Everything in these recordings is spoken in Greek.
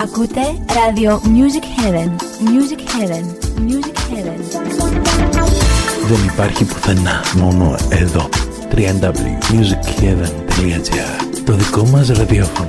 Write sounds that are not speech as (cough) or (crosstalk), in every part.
Ακούτε ράδιο Music Heaven. Music Heaven. Music Heaven. Δεν υπάρχει πουθενά, μόνο εδώ. www.musicheaven.gr Το δικό μας ραδιόφωνο.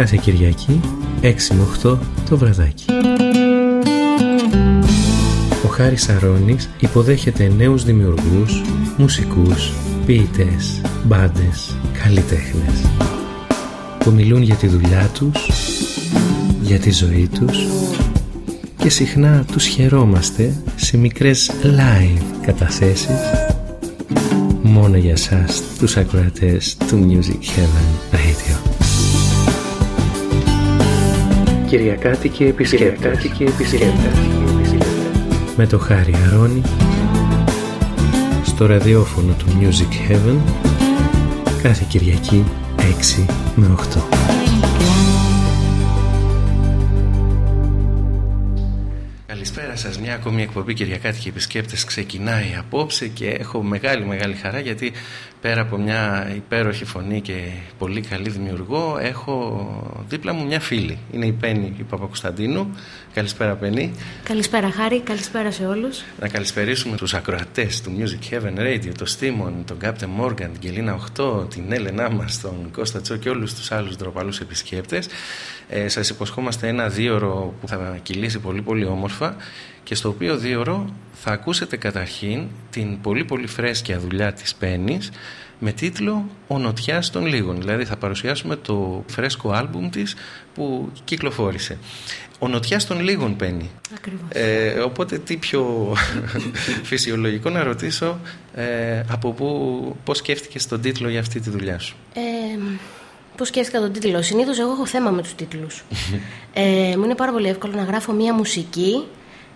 Κάθε Κυριακή 6 με 8 το βραδάκι. Ο Χάρης Αρώνης υποδέχεται νέους δημιουργούς, μουσικούς, ποιητές, μπάντες, καλλιτέχνες που μιλούν για τη δουλειά τους, για τη ζωή τους και συχνά τους χαιρόμαστε σε μικρές live καταθέσεις. Μόνο για σας τους ακροατές του Music Heaven Κυριακάτικη επισκέπτες. επισκέπτες. Με το Χάρη Αρώνη στο ραδιόφωνο του Music Heaven κάθε Κυριακή 6 με 8. Μια ακόμη εκπομπή Κυριακάτικη Επισκέπτες ξεκινάει απόψε και έχω μεγάλη μεγάλη χαρά γιατί πέρα από μια υπέροχη φωνή και πολύ καλή δημιουργό έχω δίπλα μου μια φίλη. Είναι η Πέννη η Παπακουσταντίνου. Καλησπέρα Πέννη. Καλησπέρα Χάρη, καλησπέρα σε όλους. Να καλησπερίσουμε τους ακροατές του Music Heaven Radio, τον Στίμον, τον Captain Morgan, την Κελίνα 8, την Έλενά μας, τον Κώστα Τσό και όλους τους άλλους ντροπαλούς επισκέπτες. Ε, σας υποσχόμαστε ένα δίωρο που θα κυλήσει πολύ πολύ όμορφα και στο οποίο δίωρο θα ακούσετε καταρχήν την πολύ πολύ φρέσκια δουλειά της Πέννης με τίτλο «Ο Νοτιάς των Λίγων». Δηλαδή θα παρουσιάσουμε το φρέσκο άλμπουμ της που κυκλοφόρησε. Ο Νοτιάς των Λίγων Πέννη. Ακριβώς. Ε, οπότε τι πιο (laughs) φυσιολογικό να ρωτήσω ε, από πού, πώς σκέφτηκες τον τίτλο για αυτή τη δουλειά σου; Ε, πώς σκέφτηκα τον τίτλο. Συνήθως εγώ έχω θέμα με τους τίτλους. (laughs) ε, μου είναι πάρα πολύ εύκολο να γράφω μία μουσική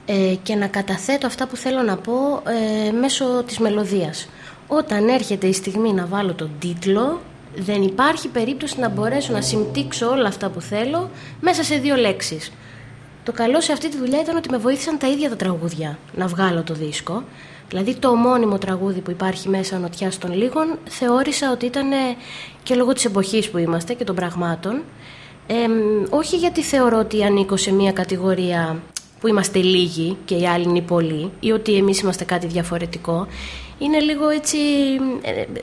ε, και να καταθέτω αυτά που θέλω να πω ε, μέσω της μελωδίας. Όταν έρχεται η στιγμή να βάλω τον τίτλο, δεν υπάρχει περίπτωση να μπορέσω να συμπτύξω όλα αυτά που θέλω μέσα σε δύο λέξεις. Το καλό σε αυτή τη δουλειά ήταν ότι με βοήθησαν τα ίδια τα τραγούδια να βγάλω το δίσκο. Δηλαδή το ομώνυμο τραγούδι που υπάρχει μέσα ο Νοτιάς των Λίγων θεώρησα ότι ήταν και λόγω της εποχής που είμαστε και των πραγμάτων ε, όχι γιατί θεωρώ ότι ανήκω σε μια κατηγορία που είμαστε λίγοι και οι άλλοι είναι πολλοί ή ότι εμείς είμαστε κάτι διαφορετικό είναι λίγο έτσι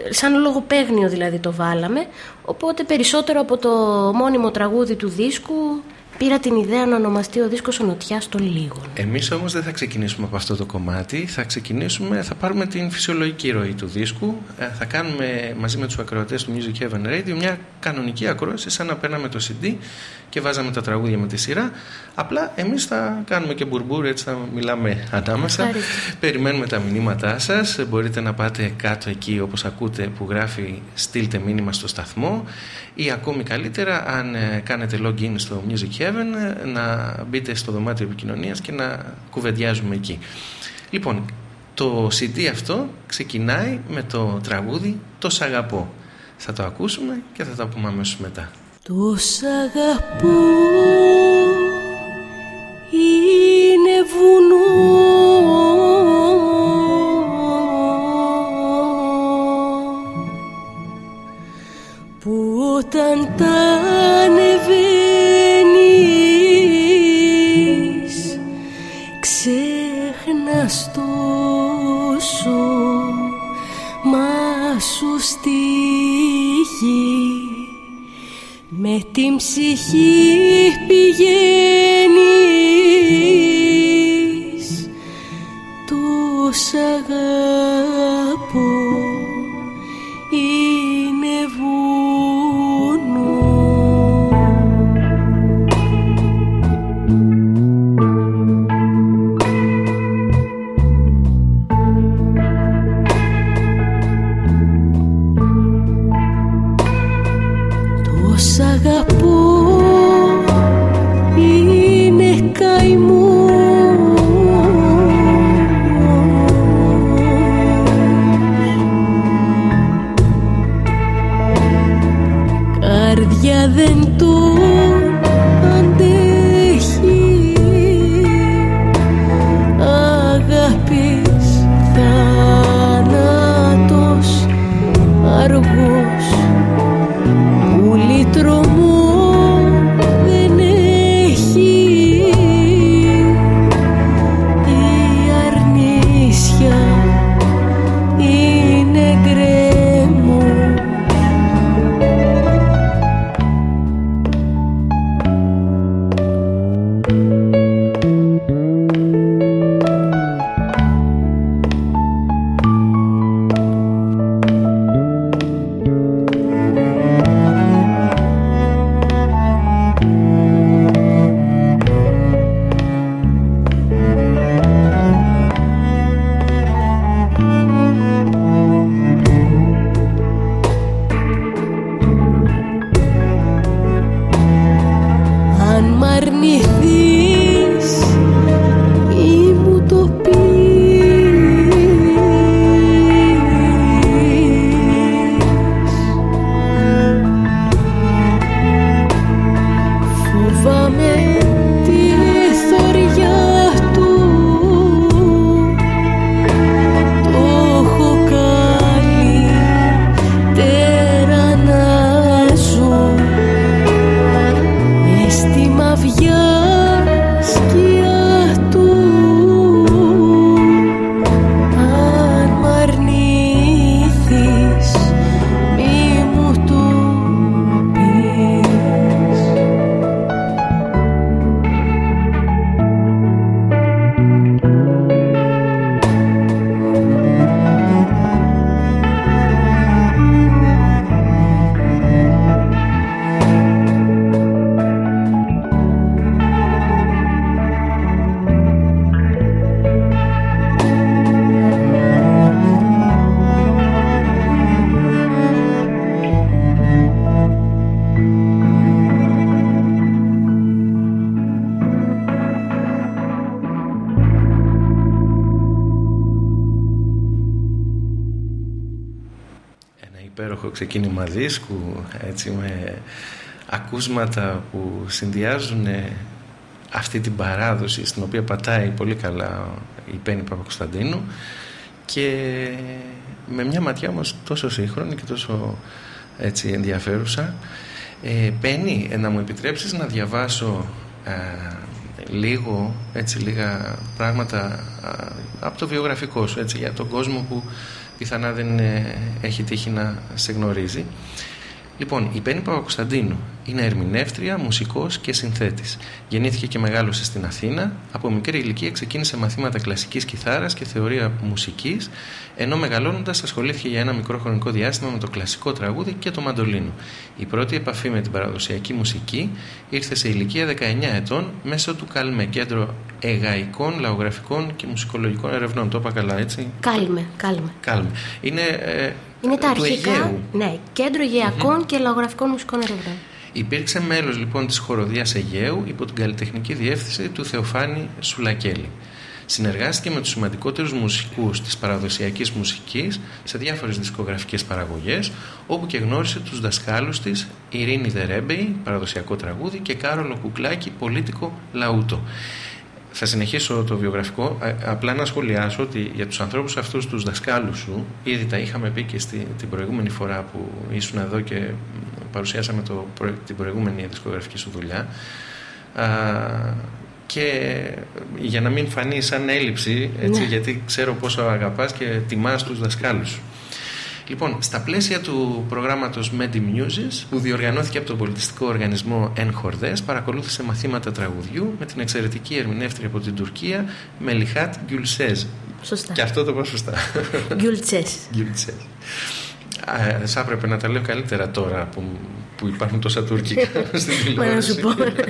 σαν λογοπαίγνιο δηλαδή το βάλαμε. Οπότε περισσότερο από το μόνιμο τραγούδι του δίσκου πήρα την ιδέα να ονομαστεί ο δίσκος ο Νοτιάς των Λίγων. Εμείς όμως δεν θα ξεκινήσουμε από αυτό το κομμάτι, θα ξεκινήσουμε, θα πάρουμε την φυσιολογική ροή του δίσκου, ε, θα κάνουμε μαζί με τους ακροατές του Music Heaven Radio μια κανονική ακρόαση σαν να παίρναμε το CD και βάζαμε τα τραγούδια με τη σειρά. Απλά εμείς θα κάνουμε και μπουρμπούρ, έτσι θα μιλάμε ανάμεσα. Περιμένουμε τα μηνύματά σας. Μπορείτε να πάτε κάτω εκεί όπως ακούτε που γράφει στείλτε μήνυμα στο σταθμό ή ακόμη καλύτερα αν ε, κάνετε login στο Music Heaven να μπείτε στο δωμάτιο επικοινωνίας και να κουβεντιάζουμε εκεί. Λοιπόν, το CD αυτό ξεκινάει με το τραγούδι «Το σ' αγαπώ». Θα το ακούσουμε και θα τα πούμε αμέσως μετά. Το σ' αγαπώ ξεκίνημα δίσκου έτσι με ακούσματα που συνδυάζουν αυτή την παράδοση στην οποία πατάει πολύ καλά η Πέννη Παπακοσταντίνου και με μια ματιά όμως τόσο σύγχρονη και τόσο έτσι ενδιαφέρουσα. Ε, Πέννη, ε, να μου επιτρέψεις να διαβάσω ε, λίγο, έτσι λίγα πράγματα από το βιογραφικό σου, έτσι, για τον κόσμο που πιθανά δεν ε, έχει τύχει να σε γνωρίζει. Λοιπόν, η Πέννη Παπακοσταντίνου είναι ερμηνεύτρια, μουσικός και συνθέτης. Γεννήθηκε και μεγάλωσε στην Αθήνα. Από μικρή ηλικία ξεκίνησε μαθήματα κλασικής κιθάρας και θεωρία μουσικής, ενώ μεγαλώνοντας ασχολήθηκε για ένα μικρό χρονικό διάστημα με το κλασικό τραγούδι και το μαντολίνο. Η πρώτη επαφή με την παραδοσιακή μουσική ήρθε σε ηλικία 19 ετών μέσω του Καλμέ, κέντρο εγαϊκών, λαογραφικών και μουσικολογικών ερευνών. Το είπα καλά, έτσι; Κάλμε, κάλμε. Κάλμε. Είναι, ε, Είναι τα του αρχικά. Αιγαίου. Ναι, κέντρο γειακών και λαογραφικών μουσικών ερευνών. Υπήρξε μέλος λοιπόν της χοροδίας Αιγαίου υπό την καλλιτεχνική διεύθυνση του Θεοφάνη Σουλακέλη. Συνεργάστηκε με τους σημαντικότερους μουσικούς της παραδοσιακής μουσικής σε διάφορες δισκογραφικές παραγωγές, όπου και γνώρισε τους δασκάλους της Ειρήνη Δερέμπεη, παραδοσιακό τραγούδι, και Κάρολο Κουκλάκη, πολίτικο λαούτο. Θα συνεχίσω το βιογραφικό, Α- απλά να σχολιάσω ότι για τους ανθρώπους αυτούς τους δασκάλους σου, ήδη τα είχαμε πει και στη, την προηγούμενη φορά που ήσουν εδώ και μ, παρουσιάσαμε το, προ- την προηγούμενη δισκογραφική σου δουλειά, Α, και για να μην φανεί σαν έλλειψη, έτσι, Ναι. γιατί ξέρω πόσο αγαπάς και τιμάς τους δασκάλους σου. Λοιπόν, στα πλαίσια του προγράμματος Medi Muses, που διοργανώθηκε από τον πολιτιστικό οργανισμό Εν Χορδές, παρακολούθησε μαθήματα τραγουδιού με την εξαιρετική ερμηνεύτρια από την Τουρκία, Μελιχάτ Γκιουλσέζ. Σωστά. Και αυτό το πω σωστά. Γκιουλτσές. Γκιουλσέζ. Α, Θα έπρεπε να τα λέω καλύτερα τώρα που, που υπάρχουν τόσα τουρκικά (laughs) στην Μα να σου τηλεόραση. πω.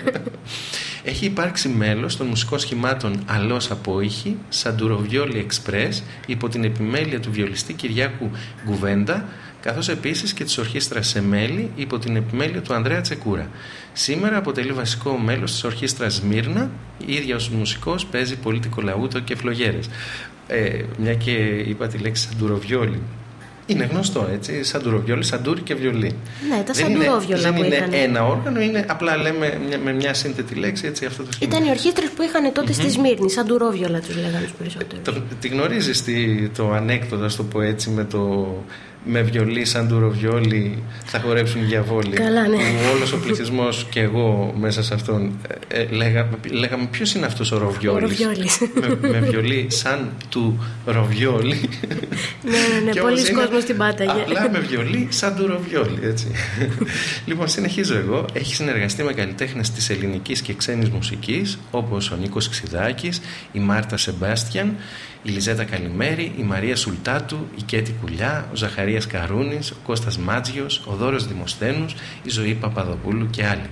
Έχει υπάρξει μέλος των μουσικών σχημάτων Αλός Απόϊχη, Σαντουροβιόλι Εξπρές, υπό την επιμέλεια του βιολιστή Κυριάκου Γκουβέντα, καθώς επίσης και της ορχήστρας Σεμέλη υπό την επιμέλεια του Ανδρέα Τσεκούρα. Σήμερα αποτελεί βασικό μέλος της ορχήστρας Σμύρνα, η ίδια ως μουσικός παίζει πολίτικο λαούτο και φλογέρες. Ε, μια και είπα τη λέξη σαντουροβιόλι. Είναι γνωστό έτσι, σαντουροβιόλι, σαντούρι και βιολί. Ναι, τα σαντουρόβιολα που είχαν. Δεν είναι ένα όργανο, είναι απλά λέμε μια, με μια σύνθετη λέξη έτσι αυτό το σχήμα. Ήταν οι ορχήστρες που είχαν τότε στη Σμύρνη, σαντουρόβιολα τους λέγανε τους περισσότερους. Το, τη γνωρίζεις τη, το ανέκδοτο, ας το πω έτσι, με το με βιολί σαν του ροβιόλι θα χορέψουν για βόλη. Καλά, ναι. Όλος ο πληθυσμός και εγώ μέσα σε αυτόν ε, λέγαμε, λέγαμε ποιος είναι αυτός ο ροβιόλης. με, με βιολί σαν του ροβιόλι. ναι, ναι, ναι. Πολλοί κόσμοι στην πάταγε. Απλά με βιολί σαν του ροβιόλι, έτσι. (laughs) λοιπόν, συνεχίζω εγώ. Έχει συνεργαστεί με καλλιτέχνες της ελληνικής και ξένης μουσικής, όπως ο Νίκος Ξιδάκη, η Μάρτα Σεμπάστιαν, η Λιζέτα Καλημέρη, η Μαρία Σουλτάτου, η Κέτη Κουλιά, ο Ζαχαρίας Καρούνης, ο Κώστας Μάτζιος, ο Δώρος Δημοσθένους, η Ζωή Παπαδοπούλου και άλλοι.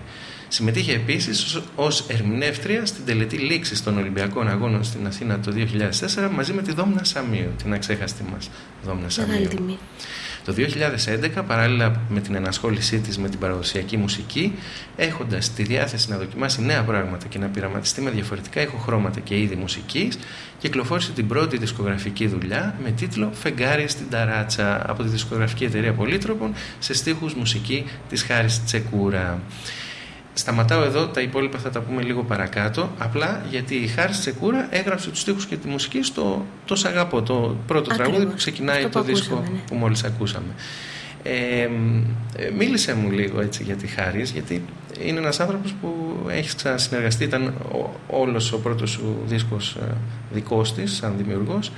Συμμετείχε επίσης ως ερμηνεύτρια στην τελετή λήξης των Ολυμπιακών Αγώνων στην Αθήνα το 2004 μαζί με τη Δόμνα Σαμίου, την αξέχαστη μας Δόμνα Σαμίου. Το 2011, παράλληλα με την ενασχόλησή της με την παραδοσιακή μουσική, έχοντας τη διάθεση να δοκιμάσει νέα πράγματα και να πειραματιστεί με διαφορετικά ηχοχρώματα και είδη μουσικής, κυκλοφόρησε την πρώτη δισκογραφική δουλειά με τίτλο «Φεγγάρι στην Ταράτσα» από τη δισκογραφική εταιρεία Πολύτροπων σε στίχους μουσική της Χάρης Τσεκούρα. Σταματάω εδώ, τα υπόλοιπα θα τα πούμε λίγο παρακάτω. Απλά γιατί η Χάρη Τσεκούρα έγραψε τους στίχους και τη μουσική στο Τος Σαγαπό, το πρώτο τραγούδι που ξεκινάει το δίσκο ναι. που μόλις ακούσαμε. Ε, μίλησε μου λίγο έτσι για τη Χάρη, γιατί είναι ένας άνθρωπος που έχεις ξανασυνεργαστεί, ήταν όλος ο πρώτος σου δίσκος ε, δικός της, σαν δημιουργός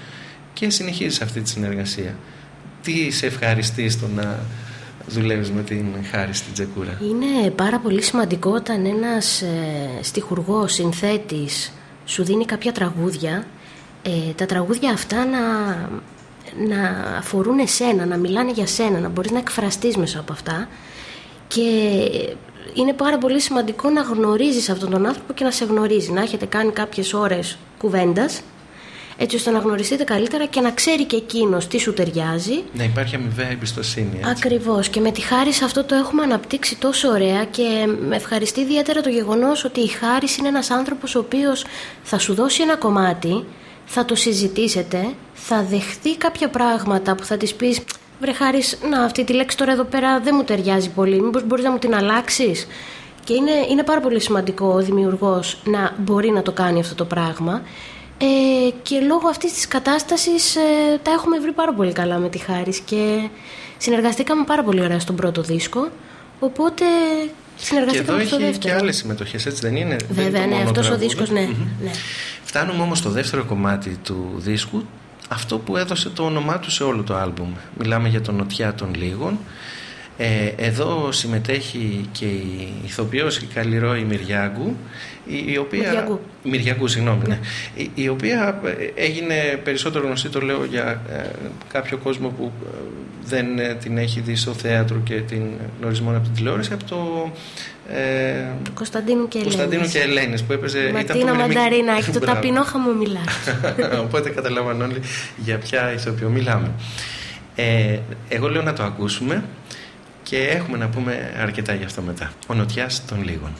και συνεχίζεις αυτή τη συνεργασία. Τι σε ευχαριστείς στο να δουλεύεις με την Χάρη στην Τζεκούρα; Είναι πάρα πολύ σημαντικό όταν ένας ε, στιχουργός, συνθέτης σου δίνει κάποια τραγούδια ε, τα τραγούδια αυτά να, να αφορούν εσένα, να μιλάνε για σένα, να μπορείς να εκφραστείς μέσα από αυτά και είναι πάρα πολύ σημαντικό να γνωρίζεις αυτόν τον άνθρωπο και να σε γνωρίζει, να έχετε κάνει κάποιες ώρες κουβέντας έτσι ώστε να γνωριστείτε καλύτερα και να ξέρει και εκείνος τι σου ταιριάζει. Να υπάρχει αμοιβαία εμπιστοσύνη. Ακριβώς. Και με τη χάρη σε αυτό το έχουμε αναπτύξει τόσο ωραία και με ευχαριστεί ιδιαίτερα το γεγονός ότι η χάρη είναι ένας άνθρωπος ο οποίος θα σου δώσει ένα κομμάτι, θα το συζητήσετε, θα δεχθεί κάποια πράγματα που θα της πεις. Βρε χάρης, να αυτή τη λέξη τώρα εδώ πέρα δεν μου ταιριάζει πολύ. Μήπως μπορείς να μου την αλλάξεις. Και είναι, είναι πάρα πολύ σημαντικό ο δημιουργός να μπορεί να το κάνει αυτό το πράγμα ε, και λόγω αυτής της κατάστασης ε, τα έχουμε βρει πάρα πολύ καλά με τη Χάρης και συνεργαστήκαμε πάρα πολύ ωραία στον πρώτο δίσκο οπότε συνεργαστήκαμε στο δεύτερο. Και άλλες συμμετοχές έτσι δεν είναι; Βέβαια, ναι, αυτός ο δίσκος ναι, ναι. Φτάνουμε όμως στο δεύτερο κομμάτι του δίσκου αυτό που έδωσε το όνομά του σε όλο το άλμπουμ. Μιλάμε για τον Νοτιά των Λίγων ε, εδώ συμμετέχει και η ηθοποιός η Καλλιρόη Μυριάγκου η, οποία... Μυριαγκού. Μυριαγκού, συγγνώμη, ναι. η, η, οποία ε, έγινε περισσότερο γνωστή, το λέω για ε, κάποιο κόσμο που ε, δεν την έχει δει στο θέατρο και την γνωρίζει μόνο από την τηλεόραση, από το... Ε, του Κωνσταντίνου και Ελένης. Κωνσταντίνου και Ελένης που έπαιζε... Ματίνα Μανταρίνα, έχει το ταπεινό χαμομηλά. (laughs) Οπότε καταλαβαίνω όλοι για ποια ηθοποιό μιλάμε. Ε, εγώ λέω να το ακούσουμε και έχουμε να πούμε αρκετά γι' αυτό μετά. Ο Νοτιάς των Λίγων.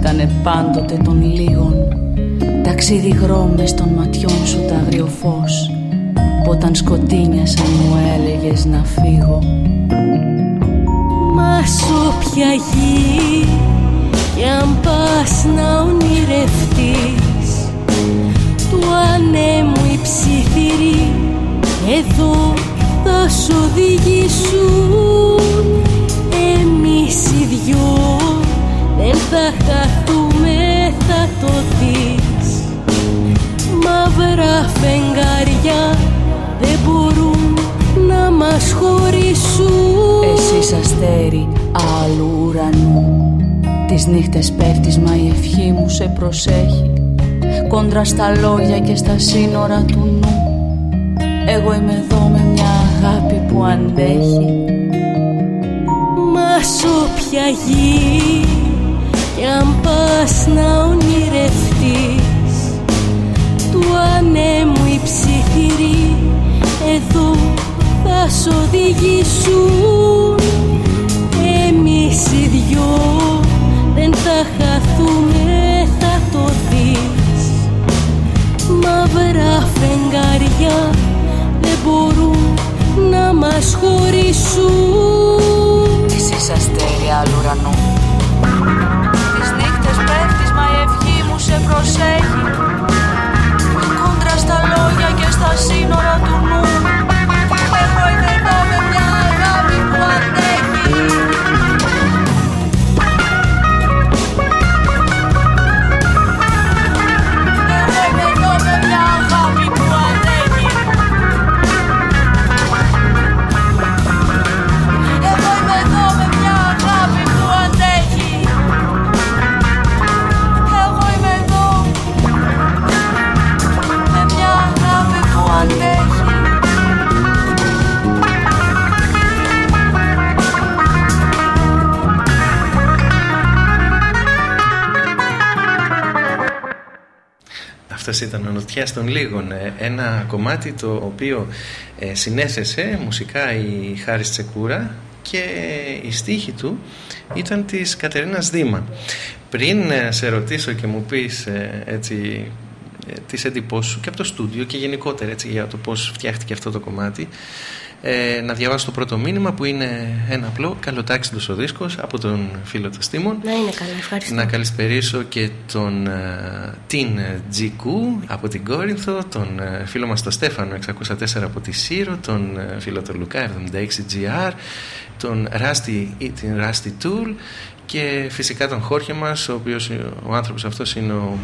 Ήτανε πάντοτε των λίγων. Ταξίδι γρόμες των ματιών σου τα αγριοφός Που όταν σκοτίνιασαν μου έλεγες να φύγω. Μα σ' όποια γη κι αν πας να ονειρευτείς Του ανέμου οι ψιθυροί εδώ θα σου οδηγήσουν χεριού δεν θα χαθούμε, θα το δεις. Μαύρα φεγγάρια δεν μπορούν να μας χωρίσουν. Εσύ αστέρι άλλου ουρανού. Τις νύχτες πέφτεις μα η ευχή μου σε προσέχει. Κόντρα στα λόγια και στα σύνορα του νου. Εγώ είμαι εδώ με μια αγάπη που αντέχει. Μα σ' όποια γη. Κι αν πας να ονειρευτείς Του ανέμου οι ψιθυροί εδώ θα σ' οδηγήσουν. Εμείς οι δυο δεν θα χαθούμε θα το δεις. Μαύρα φεγγάρια δεν μπορούν να μας χωρίσουν Εσείς αστέρια άλλου ουρανού. Τις νύχτες πέφτεις μα η ευχή μου σε προσέχει. Κόντρα στα λόγια και στα σύνορα του νου ήταν ο Νοτιάς των Λίγων, ε, ένα κομμάτι το οποίο ε, συνέθεσε μουσικά η Χάρης Τσεκούρα και η στίχη του ήταν της Κατερίνας Δήμα. Πριν ε, σε ρωτήσω και μου πεις ε, έτσι ε, τις εντυπώσεις σου και από το στούντιο και γενικότερα έτσι, για το πώς φτιάχτηκε αυτό το κομμάτι ε, να διαβάσω το πρώτο μήνυμα που είναι ένα απλό καλοτάξιδος ο δίσκος από τον φίλο του Στίμων Να είναι καλά, ευχαριστώ. να καλησπερίσω και τον ε, Τιν Τζικού από την Κόρινθο, τον ε, φίλο μας τον Στέφανο 604 από τη Σύρο, τον ε, φίλο του Λουκά 76GR, τον Ράστι ή την Ράστι Tool και φυσικά τον Χόρχε μας, ο οποίος ο άνθρωπος αυτός είναι ο,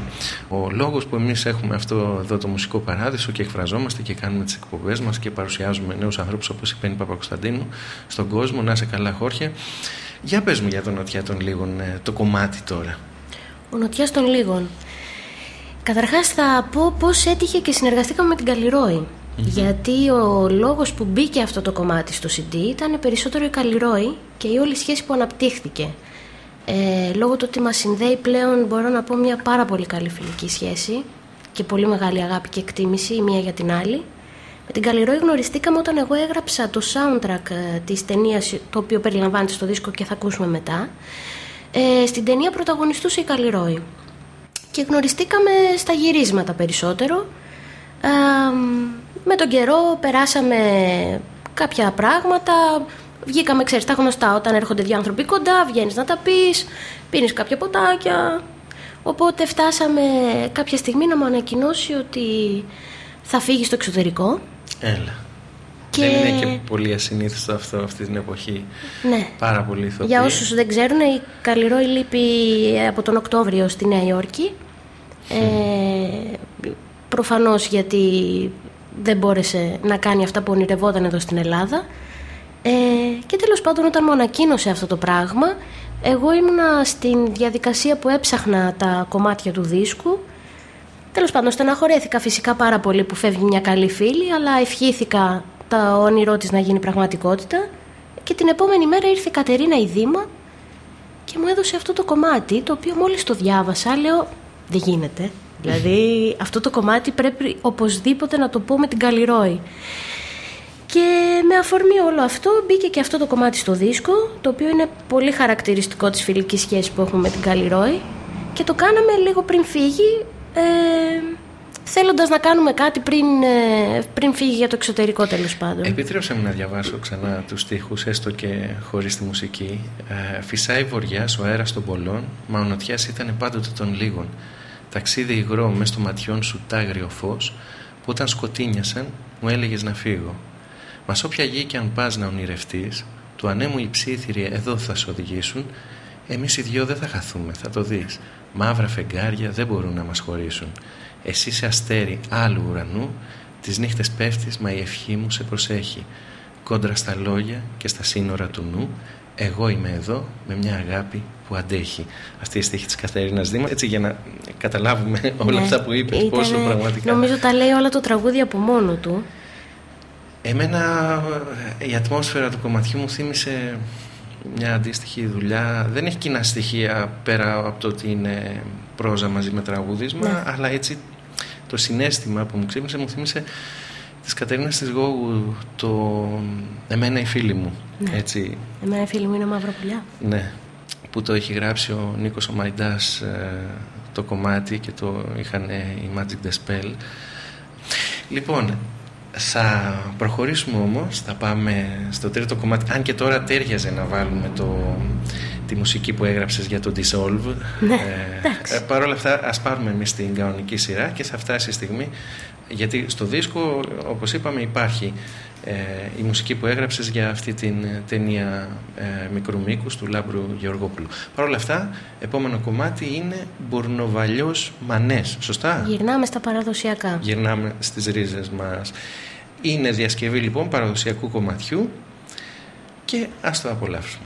ο λόγος που εμείς έχουμε αυτό εδώ το μουσικό παράδεισο και εκφραζόμαστε και κάνουμε τις εκπομπές μας και παρουσιάζουμε νέους ανθρώπους όπως η Πέννη Παπακοσταντίνου στον κόσμο. Να είσαι καλά Χόρχε. Για πες μου για τον Νοτιά των Λίγων ε, το κομμάτι τώρα. Ο Νοτιάς των Λίγων. Καταρχάς θα πω πώς έτυχε και συνεργαστήκαμε με την καλλιροη Γιατί ο λόγος που μπήκε αυτό το κομμάτι στο CD ήταν περισσότερο η Καλλιρόη και η όλη σχέση που αναπτύχθηκε. Ε, λόγω του ότι μας συνδέει πλέον μπορώ να πω μια πάρα πολύ καλή φιλική σχέση και πολύ μεγάλη αγάπη και εκτίμηση η μία για την άλλη. Με την Καλλιρόη γνωριστήκαμε όταν εγώ έγραψα το soundtrack ε, της ταινίας το οποίο περιλαμβάνεται στο δίσκο και θα ακούσουμε μετά. Ε, στην ταινία πρωταγωνιστούσε η Καλλιρόη και γνωριστήκαμε στα γυρίσματα περισσότερο. Ε, με τον καιρό περάσαμε κάποια πράγματα, βγήκαμε, ξέρεις, τα γνωστά όταν έρχονται δύο άνθρωποι κοντά, βγαίνεις να τα πεις, πίνεις κάποια ποτάκια. Οπότε φτάσαμε κάποια στιγμή να μου ανακοινώσει ότι θα φύγει στο εξωτερικό. Έλα. Και... Δεν είναι και πολύ ασυνήθιστο αυτό αυτή την εποχή. Ναι. Πάρα πολύ ηθοποιοί. Για όσους δεν ξέρουν, η Καλλιρόη λείπει από τον Οκτώβριο στη Νέα Υόρκη. Ε, προφανώς γιατί δεν μπόρεσε να κάνει αυτά που ονειρευόταν εδώ στην Ελλάδα. Ε, και τέλος πάντων όταν μου ανακοίνωσε αυτό το πράγμα, εγώ ήμουνα στην διαδικασία που έψαχνα τα κομμάτια του δίσκου. Τέλος πάντων στεναχωρέθηκα φυσικά πάρα πολύ που φεύγει μια καλή φίλη, αλλά ευχήθηκα τα όνειρό της να γίνει πραγματικότητα. Και την επόμενη μέρα ήρθε η Κατερίνα η Δήμα και μου έδωσε αυτό το κομμάτι, το οποίο μόλις το διάβασα, λέω δεν γίνεται. Δηλαδή αυτό το κομμάτι πρέπει οπωσδήποτε να το πω με την Καλλιρόη. Και με αφορμή όλο αυτό μπήκε και αυτό το κομμάτι στο δίσκο, το οποίο είναι πολύ χαρακτηριστικό της φιλικής σχέσης που έχουμε με την Καλλιρόη και το κάναμε λίγο πριν φύγει, ε, θέλοντας να κάνουμε κάτι πριν, ε, πριν φύγει για το εξωτερικό τέλος πάντων. Επίτρεψε μου να διαβάσω ξανά τους στίχους, έστω και χωρίς τη μουσική. Ε, φυσάει βοριάς ο αέρας των πολλών, μα ο νοτιάς ήταν πάντοτε των λίγων. Ταξίδι υγρό μες στο ματιόν σου τάγριο φως, που όταν σκοτίνιασαν μου έλεγες να φύγω. Μα σ' όποια γη κι αν πας να ονειρευτείς, του ανέμου οι ψήθυροι εδώ θα σε οδηγήσουν, εμείς οι δυο δεν θα χαθούμε, θα το δεις. Μαύρα φεγγάρια δεν μπορούν να μας χωρίσουν. Εσύ σε αστέρι άλλου ουρανού, τις νύχτες πέφτεις μα η ευχή μου σε προσέχει. Κόντρα στα λόγια και στα σύνορα του νου, εγώ είμαι εδώ με μια αγάπη που αντέχει. Αυτή η στίχη της Καθαρίνας Δήμα, έτσι για να καταλάβουμε όλα Ναι. αυτά που είπες, Ήτανε- πόσο πραγματικά... Νομίζω τα λέει όλα το τραγούδι από μόνο του. Εμένα ε, η ατμόσφαιρα του κομματιού μου θύμισε μια αντίστοιχη δουλειά. Δεν έχει κοινά στοιχεία πέρα από το ότι είναι πρόζα μαζί με τραγούδισμα, Ναι. αλλά έτσι το συνέστημα που μου ξύπνησε μου θύμισε της Κατερίνας της Γόγου το «Εμένα οι φίλοι μου». Ναι. Έτσι, Εμένα οι φίλοι μου είναι μαύρα πουλιά. ναι, που το έχει γράψει ο Νίκος ο Μαϊντάς ε, το κομμάτι και το είχαν ε, οι Magic the Spell. Λοιπόν, θα προχωρήσουμε όμως, θα πάμε στο τρίτο κομμάτι, αν και τώρα τέριαζε να βάλουμε το, τη μουσική που έγραψες για το Dissolve. Ναι, ε, εντάξει. ε, Παρ' όλα αυτά, ας πάρουμε εμείς την κανονική σειρά και θα φτάσει η στιγμή, γιατί στο δίσκο, όπως είπαμε, υπάρχει ε, η μουσική που έγραψες για αυτή την ε, ταινία ε, μικρού μήκους του Λάμπρου Γεωργόπουλου. Παρ' όλα αυτά, επόμενο κομμάτι είναι Μπουρνοβαλιός Μανές. Σωστά; Γυρνάμε στα παραδοσιακά. Γυρνάμε στις ρίζες μας. Είναι διασκευή λοιπόν παραδοσιακού κομματιού και ας το απολαύσουμε.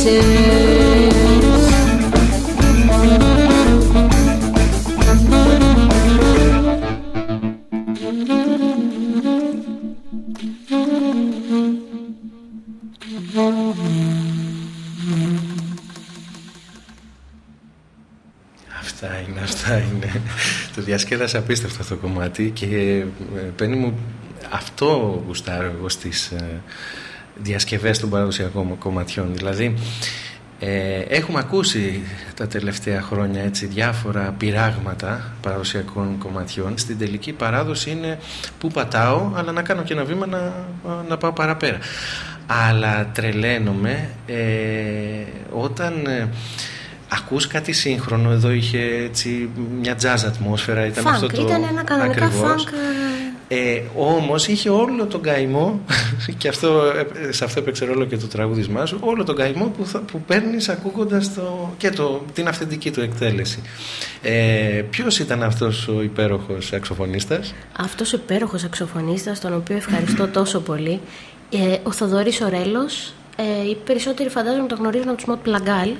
Αυτά είναι, αυτά είναι. το διασκέδασα απίστευτο αυτό το κομμάτι και ε, παίρνει μου αυτό γουστάρω εγώ στις ε, διασκευές των παραδοσιακών κομματιών. Δηλαδή ε, έχουμε ακούσει τα τελευταία χρόνια έτσι, διάφορα πειράγματα παραδοσιακών κομματιών. Στην τελική παράδοση είναι που πατάω, αλλά να κάνω και ένα βήμα να, να πάω παραπέρα. Αλλά τρελαίνομαι ε, όταν ε, ακούς κάτι σύγχρονο, εδώ είχε έτσι, μια jazz ατμόσφαιρα. Ήταν Funk, αυτό το, ήταν ένα κανονικά ακριβώς. funk. Ε, όμως είχε όλο τον καημό (laughs) και αυτό, ε, σε αυτό έπαιξε ρόλο και το τραγούδισμά σου όλο τον καημό που, θα, που παίρνεις ακούγοντας το, και το, την αυθεντική του εκτέλεση ε, ποιος ήταν αυτός ο υπέροχος σαξοφωνίστας Αυτός ο υπέροχος αξιοφωνίστας, τον οποίο ευχαριστώ τόσο πολύ, ε, ο Θοδωρής Ορέλος, ε, οι περισσότεροι φαντάζομαι το γνωρίζουν από τους Μοτ Πλαγκάλ.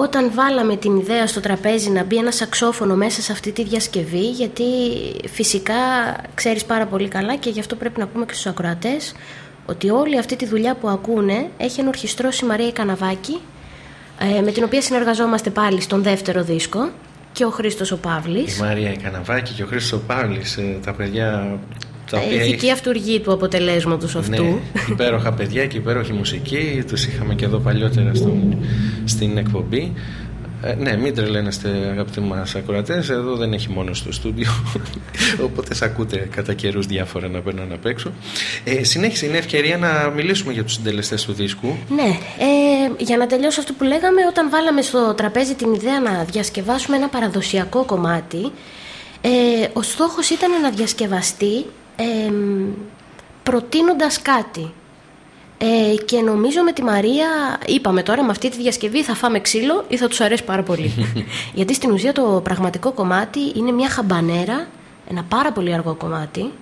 Όταν βάλαμε την ιδέα στο τραπέζι να μπει ένα σαξόφωνο μέσα σε αυτή τη διασκευή, γιατί φυσικά ξέρεις πάρα πολύ καλά και γι' αυτό πρέπει να πούμε και στους ακροατές, ότι όλη αυτή τη δουλειά που ακούνε έχει ενορχιστρώσει η Μαρία Καναβάκη, ε, με την οποία συνεργαζόμαστε πάλι στον δεύτερο δίσκο, και ο Χρήστος ο Παύλης. η Μαρία η Καναβάκη και ο Χρήστος ο Παύλης ε, τα παιδιά τα οποία Ηθική αυτούργη του αποτελέσματος αυτού. Ναι, υπέροχα παιδιά και υπέροχη μουσική. Τους είχαμε και εδώ παλιότερα στο, στην εκπομπή. Ε, ναι, μην τρελαίνεστε αγαπητοί μας ακροατές Εδώ δεν έχει μόνο στο στούντιο (laughs) Οπότε σε ακούτε κατά καιρούς διάφορα να παίρνουν απ' έξω ε, Συνέχισε, είναι ευκαιρία να μιλήσουμε για τους συντελεστές του δίσκου Ναι, ε, για να τελειώσω αυτό που λέγαμε, όταν βάλαμε στο τραπέζι την ιδέα να διασκευάσουμε ένα παραδοσιακό κομμάτι, ε, ο στόχος ήταν να διασκευαστεί ε, προτείνοντας κάτι. Ε, και νομίζω με τη Μαρία, είπαμε τώρα με αυτή τη διασκευή θα φάμε ξύλο ή θα τους αρέσει πάρα πολύ. (laughs) Γιατί στην ουσία το πραγματικό κομμάτι είναι μια χαμπανέρα, ένα πάρα πολύ αργό κομμάτι,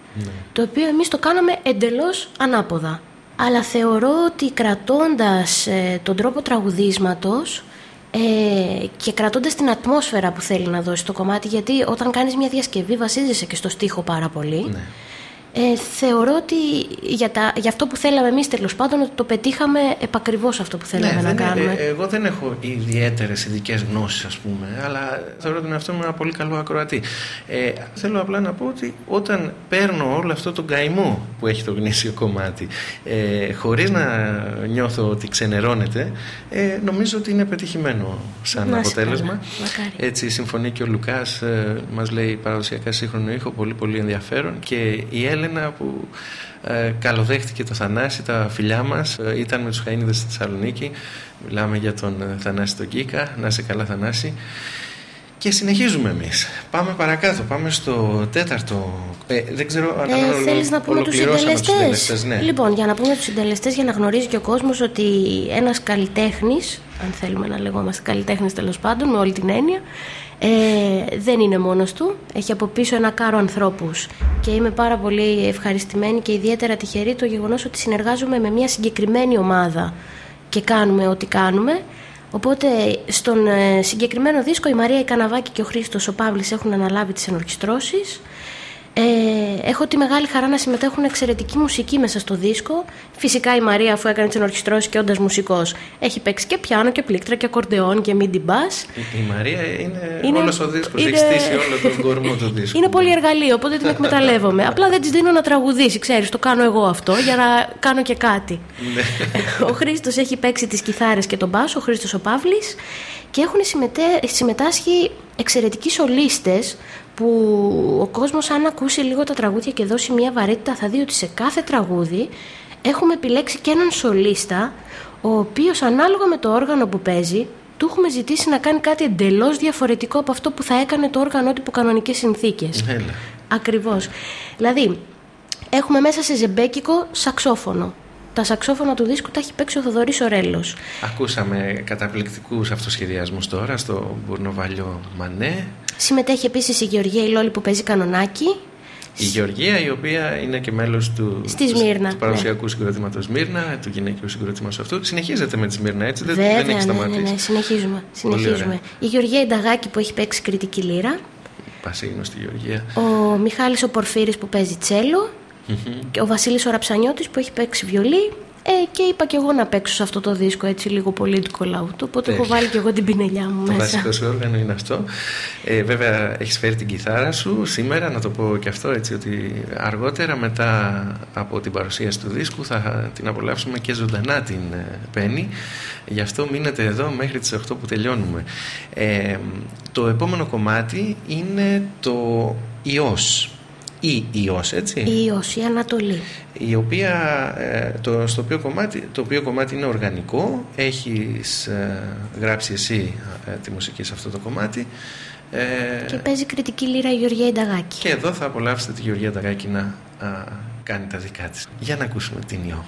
το οποίο εμείς το κάναμε εντελώς ανάποδα. Αλλά θεωρώ ότι κρατώντας ε, τον τρόπο τραγουδίσματος ε, και κρατώντας την ατμόσφαιρα που θέλει να δώσει το κομμάτι, γιατί όταν κάνεις μια διασκευή βασίζεσαι και στο στίχο πάρα πολύ, Ναι. Ε, θεωρώ ότι για, τα, για αυτό που θέλαμε εμείς τέλος πάντων ότι το πετύχαμε επακριβώς αυτό που θέλαμε να δεν- κάνουμε. ε, εγώ δεν έχω ιδιαίτερες ειδικές γνώσεις, ας πούμε, αλλά θεωρώ τον εαυτό μου ένα πολύ καλό ακροατή. Ε, θέλω απλά να πω ότι όταν παίρνω όλο αυτό τον καημό που έχει το γνήσιο κομμάτι, ε, χωρίς να νιώθω ότι ξενερώνεται, ε, νομίζω ότι είναι πετυχημένο σαν Να είσαι αποτέλεσμα. καλά. Μακάρι. Έτσι συμφωνεί και ο Λουκάς, ε, μας λέει παραδοσιακά σύγχρονο ήχο, πολύ πολύ ενδιαφέρον. Και η Έλενα που ε, καλοδέχτηκε το Θανάση, τα φιλιά μας, ε, ήταν με τους Χαΐνιδες στη Θεσσαλονίκη. Μιλάμε για τον ε, Θανάση τον Κίκα. Να είσαι καλά, Θανάση. Και συνεχίζουμε εμείς. Πάμε παρακάτω. Πάμε στο τέταρτο. Ε, δεν ξέρω αν Ε, ολο- θέλεις να πούμε τους ολοκληρώσαμε τους συντελεστές; συντελεστές, Ναι. Λοιπόν, για να πούμε τους συντελεστές για να γνωρίζει και ο κόσμος ότι ένας καλλιτέχνης, αν θέλουμε να λεγόμαστε καλλιτέχνης τέλος πάντων, με όλη την έννοια, ε, δεν είναι μόνος του. Έχει από πίσω ένα κάρο ανθρώπους και είμαι πάρα πολύ ευχαριστημένη και ιδιαίτερα τυχερή το γεγονός ότι συνεργάζομαι με μια συγκεκριμένη ομάδα και κάνουμε ό,τι κάνουμε. Οπότε στον ε, συγκεκριμένο δίσκο η Μαρία η Καναβάκη και ο Χρήστος ο Παύλης έχουν αναλάβει τις ενορχιστρώσεις. Ε, έχω τη μεγάλη χαρά να συμμετέχουν εξαιρετική μουσική μέσα στο δίσκο. Φυσικά η Μαρία, αφού έκανε τις ενορχιστρώσεις και όντας μουσικός, έχει παίξει και πιάνο και πλήκτρα και ακορντεόν και midi bass. Η, η Μαρία είναι, Είναι- όλος ο δίσκος, είναι- έχει στήσει όλο τον κορμό του (laughs) δίσκου. Είναι πολύ εργαλείο, οπότε την εκμεταλλεύομαι. (laughs) Απλά δεν της δίνω να τραγουδήσει, ξέρεις. Το κάνω εγώ αυτό για να κάνω και κάτι. (laughs) ο Χρήστος έχει παίξει τις κιθάρες και τον μπάσο, ο Χρήστος ο Παύλης. Και έχουν συμμετέ- συμμετάσχει εξαιρετικοί σολίστες που ο κόσμος αν ακούσει λίγο τα τραγούδια και δώσει μια βαρύτητα θα δει ότι σε κάθε τραγούδι έχουμε επιλέξει και έναν σολίστα ο οποίος ανάλογα με το όργανο που παίζει του έχουμε ζητήσει να κάνει κάτι εντελώς διαφορετικό από αυτό που θα έκανε το όργανο του υπό κανονικές συνθήκες. Έλα. Ακριβώς. Δηλαδή, έχουμε μέσα σε ζεμπέκικο σαξόφωνο. Τα σαξόφωνα του δίσκου τα έχει παίξει ο Θοδωρής Ορέλος. Ακούσαμε καταπληκτικούς αυτοσχεδιασμούς τώρα στο Μπουρνοβαλιό Μανέ. Συμμετέχει επίσης η Γεωργία Ηλόλη που παίζει κανονάκι. Η Γεωργία, η οποία είναι και μέλος του, Στη Σμύρνα, του παραδοσιακού συγκροτήματος Σμύρνα, του γυναικείου συγκροτήματος αυτού. Συνεχίζεται με τη Σμύρνα, έτσι. δεν, Βέβαια, δεν έχει ναι, σταματήσει. ναι, ναι, συνεχίζουμε. Πολύ συνεχίζουμε. ωραία. Η Γεωργία Ινταγάκη που έχει παίξει κριτική λύρα. Πασίγνωστη Γεωργία. Ο Μιχάλης ο Πορφύρης που παίζει τσέλο. Και ο Βασίλης ο Ραψανιώτης που έχει παίξει βιολί. Ε, και είπα και εγώ να παίξω σε αυτό το δίσκο έτσι λίγο political out. Οπότε έχω Έχει. βάλει και εγώ την πινελιά μου Το μέσα. βασικό σου όργανο είναι αυτό. Ε, βέβαια, έχεις φέρει την κιθάρα σου σήμερα, να το πω και αυτό έτσι, ότι αργότερα μετά από την παρουσίαση του δίσκου θα την απολαύσουμε και ζωντανά την ε, Πέννη. Γι' αυτό μείνετε εδώ μέχρι τις 8 που τελειώνουμε. Ε, το επόμενο κομμάτι είναι το «Ιός» ή «Ιός», έτσι. Η Ιώση Ανατολή. η οποία, ε, το, στο οποίο κομμάτι, το οποίο κομμάτι είναι οργανικό. Έχεις ε, γράψει εσύ ε, τη μουσική σε αυτό το κομμάτι. Ε, Και παίζει κριτική λύρα η Γεωργία Ινταγάκη. και εδώ θα απολαύσετε τη Γεωργία Ταγάκη να α, κάνει τα δικά της. Για να ακούσουμε την Ιώ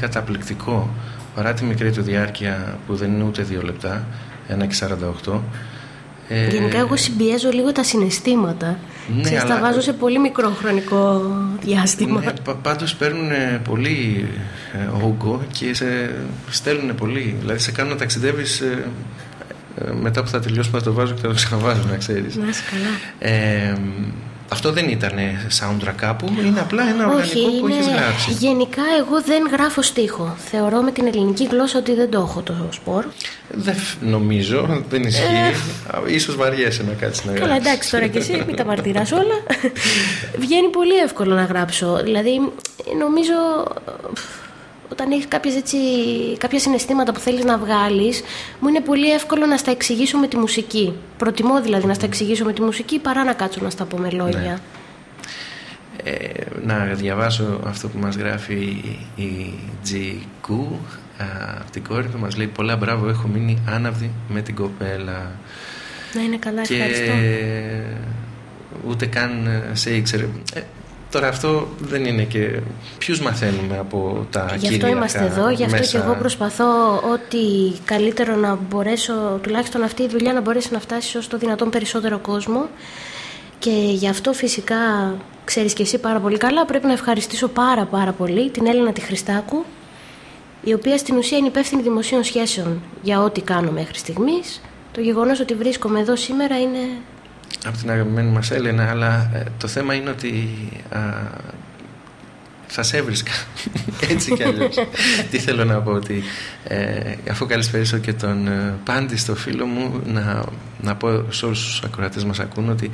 καταπληκτικό. Παρά τη μικρή του διάρκεια που δεν είναι ούτε δύο λεπτά, 1 και 48. Ε, Γενικά εγώ συμπιέζω λίγο τα συναισθήματα. Ναι, Ξέρεις, τα αλλά- βάζω σε πολύ μικρό χρονικό διάστημα. Ναι, πα- πάντως παίρνουν πολύ ε, όγκο και σε στέλνουν πολύ. Δηλαδή σε κάνουν να ταξιδεύεις ε, ε, μετά που θα τελειώσουμε θα το βάζω και θα το ξαναβάζω να ξέρεις. Να είσαι καλά. Ε, αυτό δεν ήταν soundtrack κάπου, είναι απλά ένα οργανικό Όχι, που έχεις είναι... γράψει. γενικά εγώ δεν γράφω στίχο. Θεωρώ με την ελληνική γλώσσα ότι δεν το έχω το σπορ. Δεν φ- νομίζω, δεν ισχύει. Α, Ίσως βαριέσαι να κάτσεις να Ε. Καλά, γράψεις. εντάξει τώρα κι εσύ, μην τα μαρτυράς (laughs) όλα. Βγαίνει πολύ εύκολο να γράψω. Δηλαδή, νομίζω όταν έχεις κάποιες έτσι, κάποια συναισθήματα που θέλεις να βγάλεις, μου είναι πολύ εύκολο να στα εξηγήσω με τη μουσική. Προτιμώ δηλαδή να στα εξηγήσω με τη μουσική παρά να κάτσω να στα πω με λόγια. Ε, να διαβάσω αυτό που μας γράφει η G. Κου από την κόρη του μας λέει πολλά μπράβο έχω μείνει άναυδη με την κοπέλα Να είναι καλά, και ευχαριστώ. ούτε καν ε, σε ήξερε ε, τώρα αυτό δεν είναι και ποιους μαθαίνουμε από τα Γι' αυτό κυρίαρχα είμαστε εδώ, γι' αυτό μέσα. και εγώ προσπαθώ ό,τι καλύτερο να μπορέσω, τουλάχιστον αυτή η δουλειά να μπορέσει να φτάσει όσο το δυνατόν περισσότερο κόσμο. Και γι' αυτό φυσικά, ξέρεις και εσύ πάρα πολύ καλά, πρέπει να ευχαριστήσω πάρα πάρα πολύ την Έλληνα τη Χριστάκου, η οποία στην ουσία είναι υπεύθυνη δημοσίων σχέσεων για ό,τι κάνω μέχρι στιγμής. Το γεγονός ότι βρίσκομαι εδώ σήμερα είναι... από την αγαπημένη μας Έλενα αλλά ε, το θέμα είναι ότι α, θα σε έβρισκα. (laughs) Έτσι κι αλλιώς. Τι θέλω να πω ότι ε, αφού καλησπέρισω και τον ε, Πάντη στο φίλο μου να, να πω σε όλους τους ακροατές μας ακούν ότι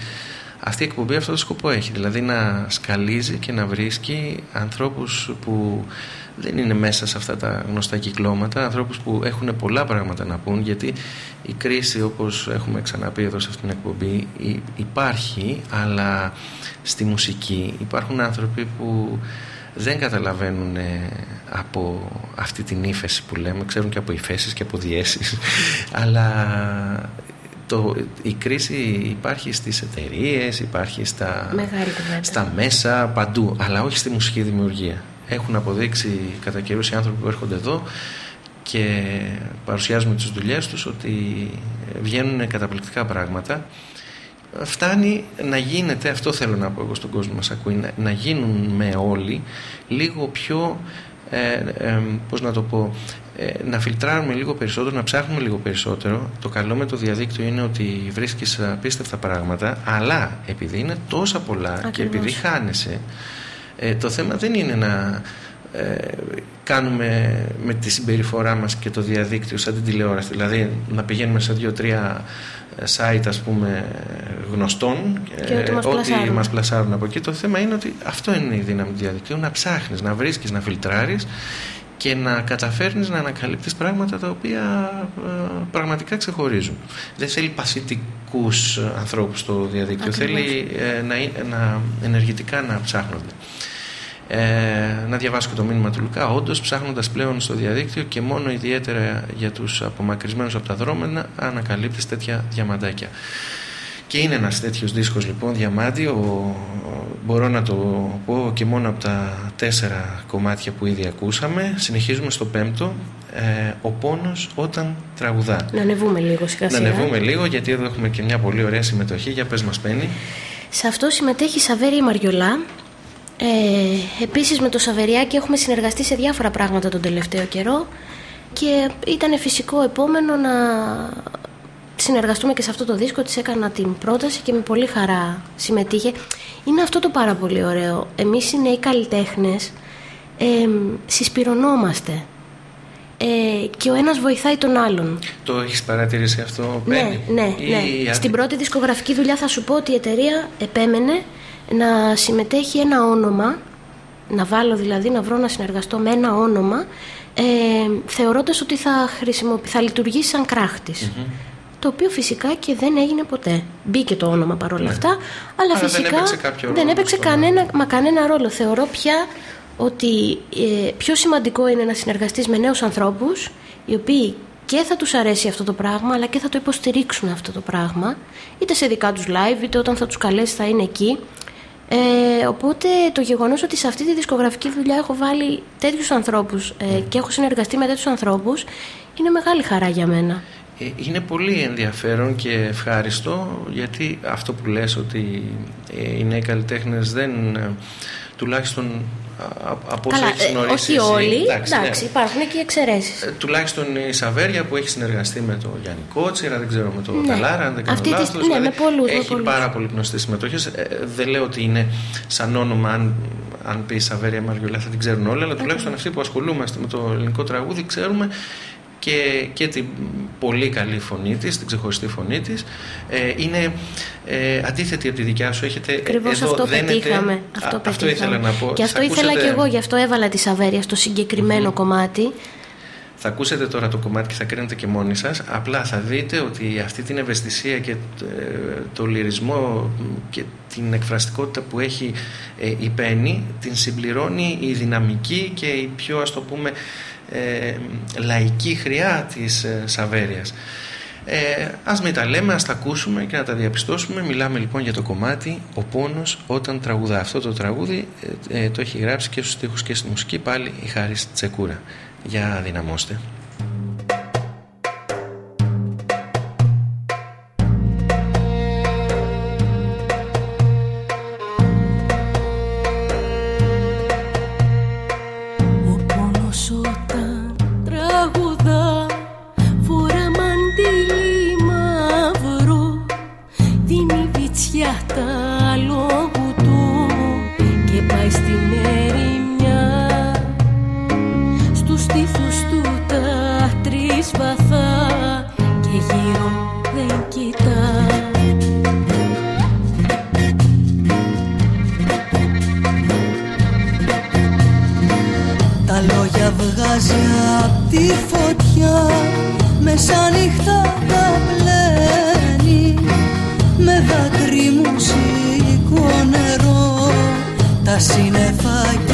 αυτή η εκπομπή αυτό το σκοπό έχει. Δηλαδή να σκαλίζει και να βρίσκει ανθρώπους που δεν είναι μέσα σε αυτά τα γνωστά κυκλώματα, ανθρώπους που έχουν πολλά πράγματα να πούν γιατί η κρίση όπως έχουμε ξαναπεί εδώ σε αυτήν την εκπομπή υπάρχει αλλά στη μουσική υπάρχουν άνθρωποι που δεν καταλαβαίνουν από αυτή την ύφεση που λέμε, ξέρουν και από υφέσεις και από διέσεις. (laughs) Αλλά το, η κρίση υπάρχει στις εταιρείες, υπάρχει στα, στα μέσα, παντού, αλλά όχι στη μουσική δημιουργία. Έχουν αποδείξει κατά καιρούς οι άνθρωποι που έρχονται εδώ και παρουσιάζουν τις δουλειές τους ότι βγαίνουν καταπληκτικά πράγματα. Φτάνει να γίνεται, αυτό θέλω να πω εγώ στον κόσμο μας ακούει, να, να γίνουν με όλοι λίγο πιο ε, ε, πώς να το πω, ε, να φιλτράρουμε λίγο περισσότερο, να ψάχνουμε λίγο περισσότερο. Το καλό με το διαδίκτυο είναι ότι βρίσκεις απίστευτα πράγματα, αλλά επειδή είναι τόσα πολλά και επειδή χάνεσαι, ε, το θέμα δεν είναι να ε, κάνουμε με τη συμπεριφορά μας και το διαδίκτυο σαν την τηλεόραση. Δηλαδή να πηγαίνουμε σε δύο-τρία site ας πούμε γνωστών και ότι, μας, ότι μας πλασάρουν από εκεί. Το θέμα είναι ότι αυτό είναι η δύναμη του διαδικτύου να ψάχνεις, να βρίσκεις, να φιλτράρεις και να καταφέρνεις να ανακαλύπτεις πράγματα τα οποία ε, πραγματικά ξεχωρίζουν. Δεν θέλει παθητικούς ανθρώπους στο διαδίκτυο, θέλει ε, να, να, ενεργητικά να ψάχνονται. Ε, να διαβάσω και το μήνυμα του Λουκά. Όντως, ψάχνοντας πλέον στο διαδίκτυο και μόνο ιδιαίτερα για τους απομακρυσμένους από τα δρόμενα, ανακαλύπτεις τέτοια διαμαντάκια. Και είναι ένας τέτοιος δίσκος λοιπόν διαμάντιο μπορώ να το πω και μόνο από τα τέσσερα κομμάτια που ήδη ακούσαμε. Συνεχίζουμε στο πέμπτο. Ε, ο πόνος όταν τραγουδά. Να ανεβούμε λίγο σιγά σιγά. να ανεβούμε λίγο γιατί εδώ έχουμε και μια πολύ ωραία συμμετοχή. Για πες μας Πέννη. Σε αυτό συμμετέχει η Σαβέρη Μαριολά. Ε, επίσης με το Σαβεριάκι έχουμε συνεργαστεί σε διάφορα πράγματα τον τελευταίο καιρό και ήταν φυσικό επόμενο να συνεργαστούμε και σε αυτό το δίσκο, της έκανα την πρόταση και με πολύ χαρά συμμετείχε. Είναι αυτό το πάρα πολύ ωραίο. Εμείς οι νέοι καλλιτέχνες ε, συσπυρωνόμαστε ε, και ο ένας βοηθάει τον άλλον. Το έχεις παρατηρήσει αυτό, Ναι, ναι, ναι. Στην πρώτη δισκογραφική δουλειά θα σου πω ότι η εταιρεία επέμενε να συμμετέχει ένα όνομα, να βάλω δηλαδή, να βρω να συνεργαστώ με ένα όνομα, ε, θεωρώντας ότι θα, θα λειτουργήσει σαν κράχτης το οποίο φυσικά και δεν έγινε ποτέ. Μπήκε το όνομα παρόλα ναι. αυτά, αλλά, φυσικά δεν έπαιξε, δεν έπαιξε κανένα, μα κανένα ρόλο. Θεωρώ πια ότι ε, πιο σημαντικό είναι να συνεργαστείς με νέους ανθρώπους οι οποίοι και θα τους αρέσει αυτό το πράγμα αλλά και θα το υποστηρίξουν αυτό το πράγμα είτε σε δικά τους live είτε όταν θα τους καλέσει θα είναι εκεί ε, οπότε το γεγονός ότι σε αυτή τη δισκογραφική δουλειά έχω βάλει τέτοιους ανθρώπους ε, ναι. και έχω συνεργαστεί με τέτοιους ανθρώπους είναι μεγάλη χαρά για μένα ε, είναι πολύ ενδιαφέρον και ευχάριστο γιατί αυτό που λες ότι ε, οι νέοι καλλιτέχνες δεν ε, τουλάχιστον από όσο έχεις γνωρίσει όχι όλοι, εντάξει, ναι. υπάρχουν και εξαιρέσεις. τουλάχιστον η Σαβέρια που έχει συνεργαστεί με τον Γιάννη Κότσιρα, δεν ξέρω με τον ναι. Καλάρα, αν δεν κάνω λάθος. Ναι, δηλαδή, με πολλούς, έχει με πάρα πολύ γνωστές συμμετοχές. δεν λέω ότι είναι σαν όνομα, αν, αν πει Σαβέρια Μαριολά θα την ξέρουν όλοι, αλλά τουλάχιστον αυτοί που ασχολούμαστε με το ελληνικό τραγούδι ξέρουμε και, και την πολύ καλή φωνή της, την ξεχωριστή φωνή της. Ε, είναι ε, αντίθετη από τη δικιά σου. Έχετε Ακριβώς αυτό δένετε, πετύχαμε. Αυτό, αυτό ήθελα να πω. Και αυτό ήθελα και εγώ, γι' αυτό έβαλα τη Σαβέρια στο συγκεκριμένο κομμάτι. Θα ακούσετε τώρα το κομμάτι και θα κρίνετε και μόνοι σας. Απλά θα δείτε ότι αυτή την ευαισθησία και το λυρισμό και την εκφραστικότητα που έχει ε, η Πέννη την συμπληρώνει η δυναμική και η πιο ας το πούμε ε, λαϊκή χρειά της ε, Σαβέριας. Ε, ας μην τα λέμε, ας τα ακούσουμε και να τα διαπιστώσουμε. Μιλάμε λοιπόν για το κομμάτι «Ο πόνος όταν τραγουδά». Αυτό το τραγούδι ε, ε, το έχει γράψει και στους στίχους και στη μουσική πάλι η Χάρης Τσεκούρα. Για δυναμώστε. Τη φωτιά. Μέσα νύχτα τα πλένει. Με δάκρυ μουσικό νερό. Τα σύννεφα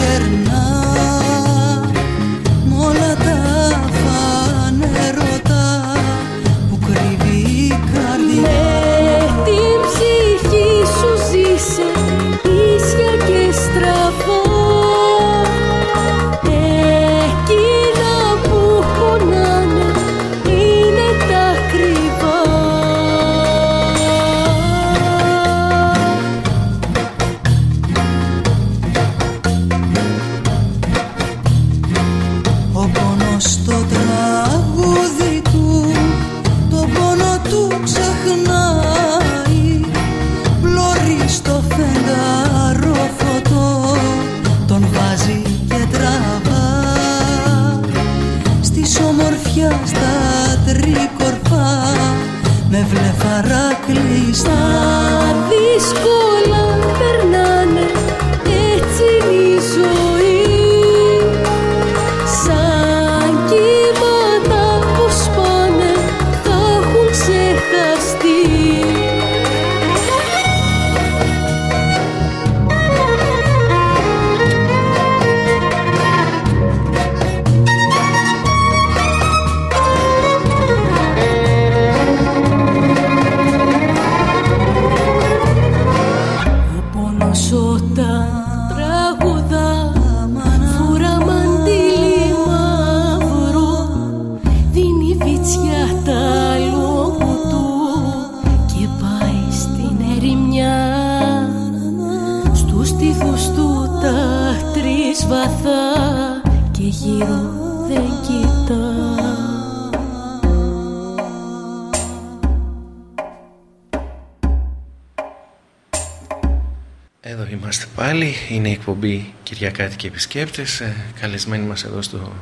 Κυριακάτικοι Επισκέπτες Ε, Καλεσμένοι μας εδώ στο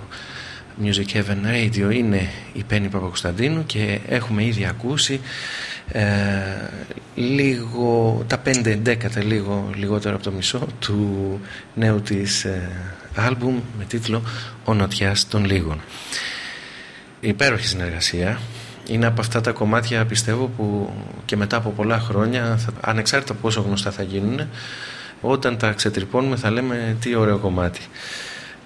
Music Heaven Radio είναι η Πέννη Παπακοσταντίνου και έχουμε ήδη ακούσει ε, λίγο, τα πέντε εντέκατα λίγο λιγότερο από το μισό του νέου της ε, άλμπουμ με τίτλο «Ο Νοτιάς των Λίγων». Υπέροχη συνεργασία. Είναι από αυτά τα κομμάτια πιστεύω που και μετά από πολλά χρόνια, θα, ανεξάρτητα πόσο γνωστά θα γίνουν, όταν τα ξετρυπώνουμε θα λέμε τι ωραίο κομμάτι.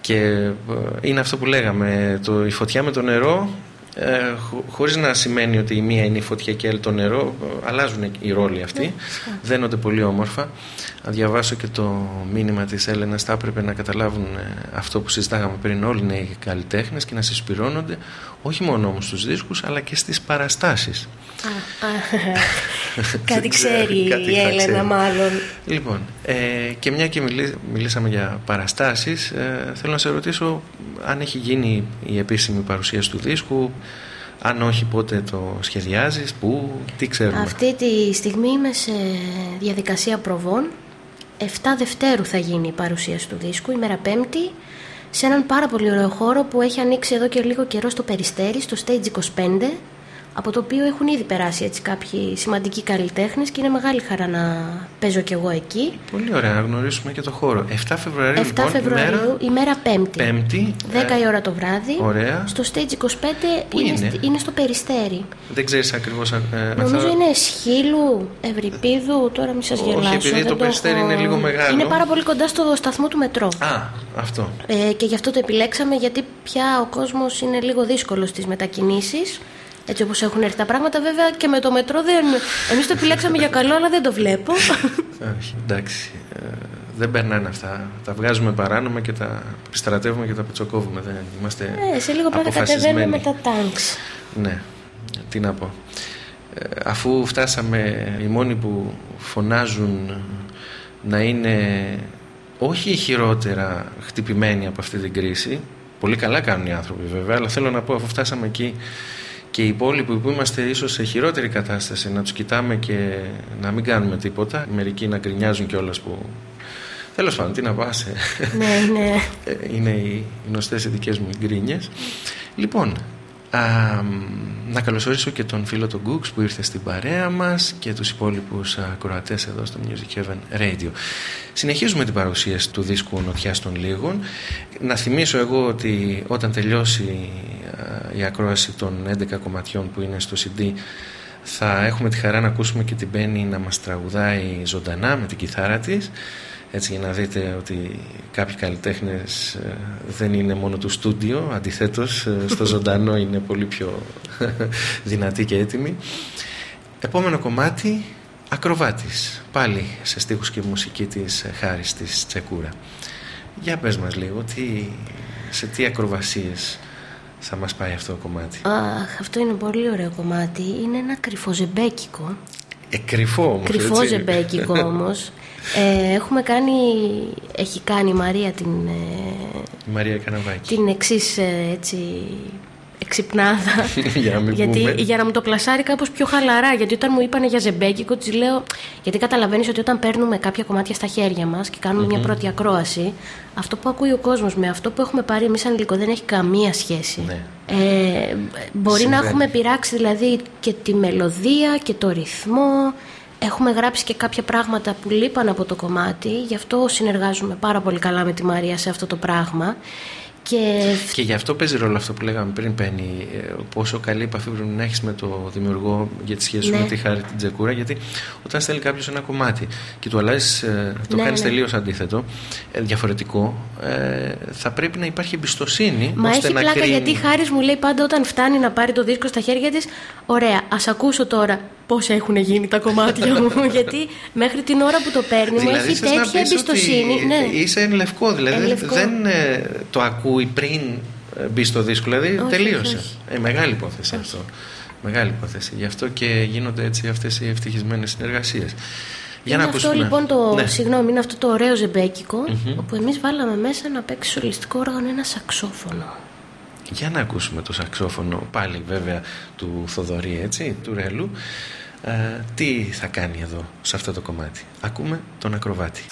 Και ε, είναι αυτό που λέγαμε, το, η φωτιά με το νερό, ε, χω- χωρίς να σημαίνει ότι η μία είναι η φωτιά και η άλλη το νερό, ε, αλλάζουν οι ρόλοι αυτοί, δένονται πολύ όμορφα. Να διαβάσω και το μήνυμα της Έλενας, θα έπρεπε να καταλάβουν ε, αυτό που συζητάγαμε πριν όλοι οι νέοι καλλιτέχνες και να συσπηρώνονται όχι μόνο όμως στους δίσκους αλλά και στις παραστάσεις. Α, (laughs) α, Κάτι ξέρει Κάτι η θα Έλενα ξέρει. μάλλον. Λοιπόν, ε, και μια και μιλή- μιλήσαμε για παραστάσεις, ε, θέλω να σε ρωτήσω αν έχει γίνει η επίσημη παρουσίαση του δίσκου, αν όχι πότε το σχεδιάζεις, πού, τι ξέρουμε. Αυτή τη στιγμή είμαι σε διαδικασία προβών. 7 Δευτέρου θα γίνει η παρουσίαση του δίσκου, ημέρα Πέμπτη, σε έναν πάρα πολύ ωραίο χώρο που έχει ανοίξει εδώ και λίγο καιρό στο Περιστέρι, στο Stage 25, από το οποίο έχουν ήδη περάσει έτσι κάποιοι σημαντικοί καλλιτέχνες και είναι μεγάλη χαρά να παίζω κι εγώ εκεί. Πολύ ωραία να γνωρίσουμε και το χώρο. 7 Φεβρουαρίου 7 λοιπόν, Φεβρουαρίου, ημέρα ημέρα Πέμπτη. Πέμπτη. 10 ε, η ώρα το βράδυ. ωραία. Στο Stage 25 Πού είναι, είναι; στη- είναι στο Περιστέρι. Δεν ξέρεις ακριβώς ε, αν Νομίζω θα- είναι Σχήλου, Ευρυπίδου, τώρα μην σας Όχι, γελάσω. επειδή δεν το Περιστέρι έχω- είναι λίγο μεγάλο. Είναι πάρα πολύ κοντά στο σταθμό του μετρό. Α, αυτό. Ε, και γι' αυτό το επιλέξαμε γιατί πια ο κόσμος είναι λίγο δύσκολος στις μετακινήσεις. Έτσι όπως έχουν έρθει τα πράγματα βέβαια και με το μετρό δεν... Εμείς το επιλέξαμε για καλό αλλά δεν το βλέπω. Όχι, εντάξει. Ε, δεν περνάνε αυτά. Τα βγάζουμε παράνομα και τα στρατεύουμε και τα πετσοκόβουμε. Δεν είμαστε ε, σε λίγο πλάκα κατεβαίνουμε με τα τάγκς. Ναι, τι να πω. Ε, αφού φτάσαμε οι μόνοι που φωνάζουν να είναι όχι χειρότερα χτυπημένοι από αυτή την κρίση, πολύ καλά κάνουν οι άνθρωποι βέβαια, αλλά θέλω να πω αφού φτάσαμε εκεί και οι υπόλοιποι που είμαστε ίσως σε χειρότερη κατάσταση να τους κοιτάμε και να μην κάνουμε τίποτα, μερικοί να γκρινιάζουν κιόλας που... Τέλος πάντων, τι να πας, ε. ναι, ναι. Ε, είναι οι γνωστές οι δικές μου γκρίνιες. Λοιπόν, Α, να καλωσορίσω και τον φίλο τον Gooks που ήρθε στην παρέα μας και τους υπόλοιπους ακροατές εδώ στο Music Heaven Radio. Συνεχίζουμε την παρουσίαση του δίσκου Νοτιάς των Λίγων. Να θυμίσω εγώ ότι όταν τελειώσει η ακρόαση των 11 κομματιών που είναι στο CD θα έχουμε τη χαρά να ακούσουμε και την Μπέννη να μας τραγουδάει ζωντανά με την κιθάρα της έτσι για να δείτε ότι κάποιοι καλλιτέχνες ε, δεν είναι μόνο του στούντιο αντιθέτως ε, στο (laughs) ζωντανό είναι πολύ πιο (laughs) δυνατή και έτοιμη επόμενο κομμάτι Ακροβάτης. Πάλι σε στίχους και μουσική της Χάρης της Τσεκούρα. Για πες μας λίγο τι, σε τι ακροβασίες θα μας πάει αυτό το κομμάτι; Αχ, αυτό είναι πολύ ωραίο κομμάτι. Είναι ένα κρυφοζεμπέκικο. Ε, κρυφό όμως Κρυφό έτσι. ζεμπέκικο (laughs) όμως ε, έχουμε κάνει, έχει κάνει η Μαρία την, ε, Η Μαρία Καναβάκη την εξής έτσι εξυπνάδα (laughs) Για να μην γιατί, πούμε. για να μου το πλασάρει κάπως πιο χαλαρά γιατί όταν μου είπανε για ζεμπέκικο της λέω γιατί καταλαβαίνεις ότι όταν παίρνουμε κάποια κομμάτια στα χέρια μας και κανουμε μια πρώτη ακρόαση αυτό που ακούει ο κόσμος με αυτό που έχουμε πάρει εμείς σαν υλικό δεν έχει καμία σχέση Ναι. ε, μπορεί Συμβαίνει. να έχουμε πειράξει δηλαδή και τη μελωδία και το ρυθμό Έχουμε γράψει και κάποια πράγματα που λείπαν από το κομμάτι, γι' αυτό συνεργάζομαι πάρα πολύ καλά με τη Μαρία σε αυτό το πράγμα. Και Και γι' αυτό παίζει ρόλο αυτό που λέγαμε πριν, Πέννη, ε, πόσο καλή επαφή πρέπει να έχεις με το δημιουργό για τη σχέση σου Ναι. με τη χάρη την Τζεκούρα. Γιατί όταν στέλνει κάποιος ένα κομμάτι και του αλλάζεις, το Ναι, κάνεις ναι. τελείως αντίθετο, ε, διαφορετικό, ε, θα πρέπει να υπάρχει εμπιστοσύνη Μα ώστε έχει να πλάκα κρίνει. γιατί η Χάρης μου λέει πάντα όταν φτάνει να πάρει το δίσκο στα χέρια της Ωραία, ας ακούσω τώρα πώς έχουν γίνει τα κομμάτια μου; (laughs) Γιατί μέχρι την ώρα που το παίρνει μου έχει θες να τέτοια πεις εμπιστοσύνη ότι ναι. Είσαι εν λευκό, δηλαδή Εν λευκό. δεν ε, το ακούει πριν ε, μπει στο δίσκο, δηλαδή Όχι, τελείωσε. όχι. Ε, μεγάλη υπόθεση αυτό. Μεγάλη υπόθεση. Γι' αυτό και γίνονται έτσι αυτές οι ευτυχισμένες συνεργασίες. Για είναι να αυτό ακούσουμε. λοιπόν το, Ναι. συγγνώμη, είναι αυτό το ωραίο ζεμπέκικο Όπου εμείς βάλαμε μέσα να παίξει σολιστικό όργανο ένα σαξόφωνο Για να ακούσουμε το σαξόφωνο πάλι βέβαια του Θοδωρή έτσι, του Ρέλου ε, τι θα κάνει εδώ σε αυτό το κομμάτι; Ακούμε τον ακροβάτη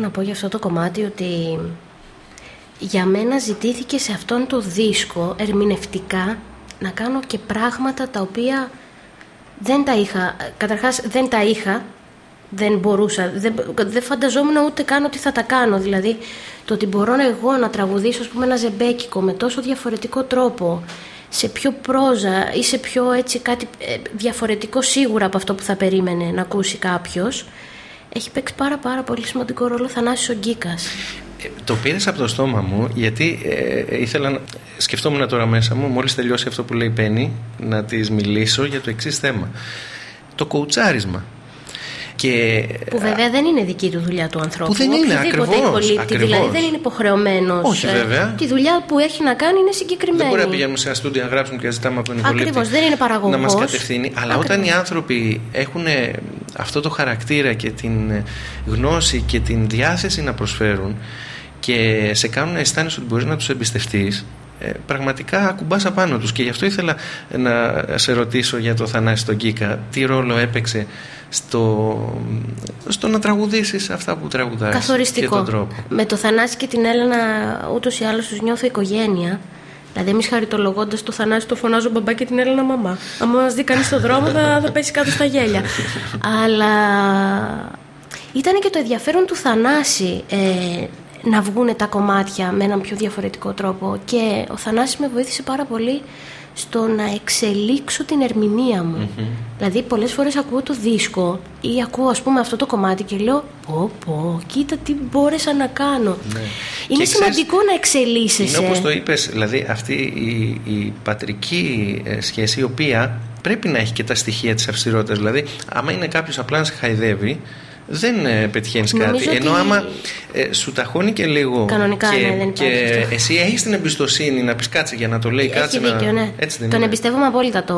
να πω για αυτό το κομμάτι ότι για μένα ζητήθηκε σε αυτόν το δίσκο ερμηνευτικά να κάνω και πράγματα τα οποία δεν τα είχα. Καταρχάς δεν τα είχα, δεν μπορούσα, δεν, δεν φανταζόμουν ούτε καν ότι θα τα κάνω. Δηλαδή το ότι μπορώ εγώ να τραγουδήσω ας πούμε, ένα ζεμπέκικο με τόσο διαφορετικό τρόπο σε πιο πρόζα ή σε πιο έτσι κάτι ε, διαφορετικό σίγουρα από αυτό που θα περίμενε να ακούσει κάποιος έχει παίξει πάρα πάρα πολύ σημαντικό ρόλο ο Θανάσης ο Γκίκας. Ε, το πήρες από το στόμα μου γιατί ε, ήθελα να... σκεφτόμουν τώρα μέσα μου μόλις τελειώσει αυτό που λέει η Πέννη να της μιλήσω για το εξής θέμα το κοουτσάρισμα και... Που βέβαια δεν είναι δική του δουλειά του ανθρώπου. Που δεν είναι, Οποιοδήποτε ακριβώς, υπολείπτη, ακριβώς. Δηλαδή δεν είναι υποχρεωμένος. Όχι, βέβαια. Τη δουλειά που έχει να κάνει είναι συγκεκριμένη. Δεν μπορεί να πηγαίνουμε σε ένα στούντιο να γράψουμε και να ζητάμε από τον υπολείπτη Ακριβώς, δεν είναι παραγωγός. να μας κατευθύνει. Αλλά Ακριβώς. όταν οι άνθρωποι έχουν ε, αυτό το χαρακτήρα και την ε, γνώση και την διάθεση να προσφέρουν και σε κάνουν να αισθάνεσαι ότι μπορείς να τους εμπιστευτείς ε, πραγματικά ακουμπάς απάνω τους και γι' αυτό ήθελα να σε ρωτήσω για το Θανάση τον Κίκα τι ρόλο έπαιξε στο, στο να τραγουδήσεις αυτά που τραγουδάς Καθοριστικό. και τον τρόπο; Με το Θανάση και την Έλενα ούτως ή άλλως τους νιώθω οικογένεια. Δηλαδή, εμείς χαριτολογώντας το Θανάση, το φωνάζω μπαμπά και την Έλενα μαμά. Αν μας δει κανείς στον δρόμο, θα, θα πέσει κάτω στα γέλια. (laughs) Αλλά ήταν και το ενδιαφέρον του Θανάση ε, να βγούνε τα κομμάτια με έναν πιο διαφορετικό τρόπο. Και ο Θανάσης με βοήθησε πάρα πολύ στο να εξελίξω την ερμηνεία μου. Δηλαδή πολλές φορές ακούω το δίσκο ή ακούω ας πούμε αυτό το κομμάτι και λέω πω πω κοίτα τι μπόρεσα να κάνω. Είναι Και ξέρεις, σημαντικό να εξελίσσεσαι. Είναι όπως το είπες, δηλαδή αυτή η, η πατρική ε, σχέση η οποία πρέπει να έχει και τα στοιχεία της αυστηρότητας. Δηλαδή, άμα είναι κάποιος απλά να σε χαϊδεύει, δεν ε, πετυχαίνεις Νομίζω κάτι. ότι- Ενώ άμα ε, σου ταχώνει και λίγο Κανονικά, και, ναι, δεν υπάρχει και αυτό. εσύ έχεις την εμπιστοσύνη να πεις κάτσε για να το λέει κάτσε Έχει δίκιο, να... ναι. Έτσι δεν Τον είναι. εμπιστεύομαι απόλυτα το,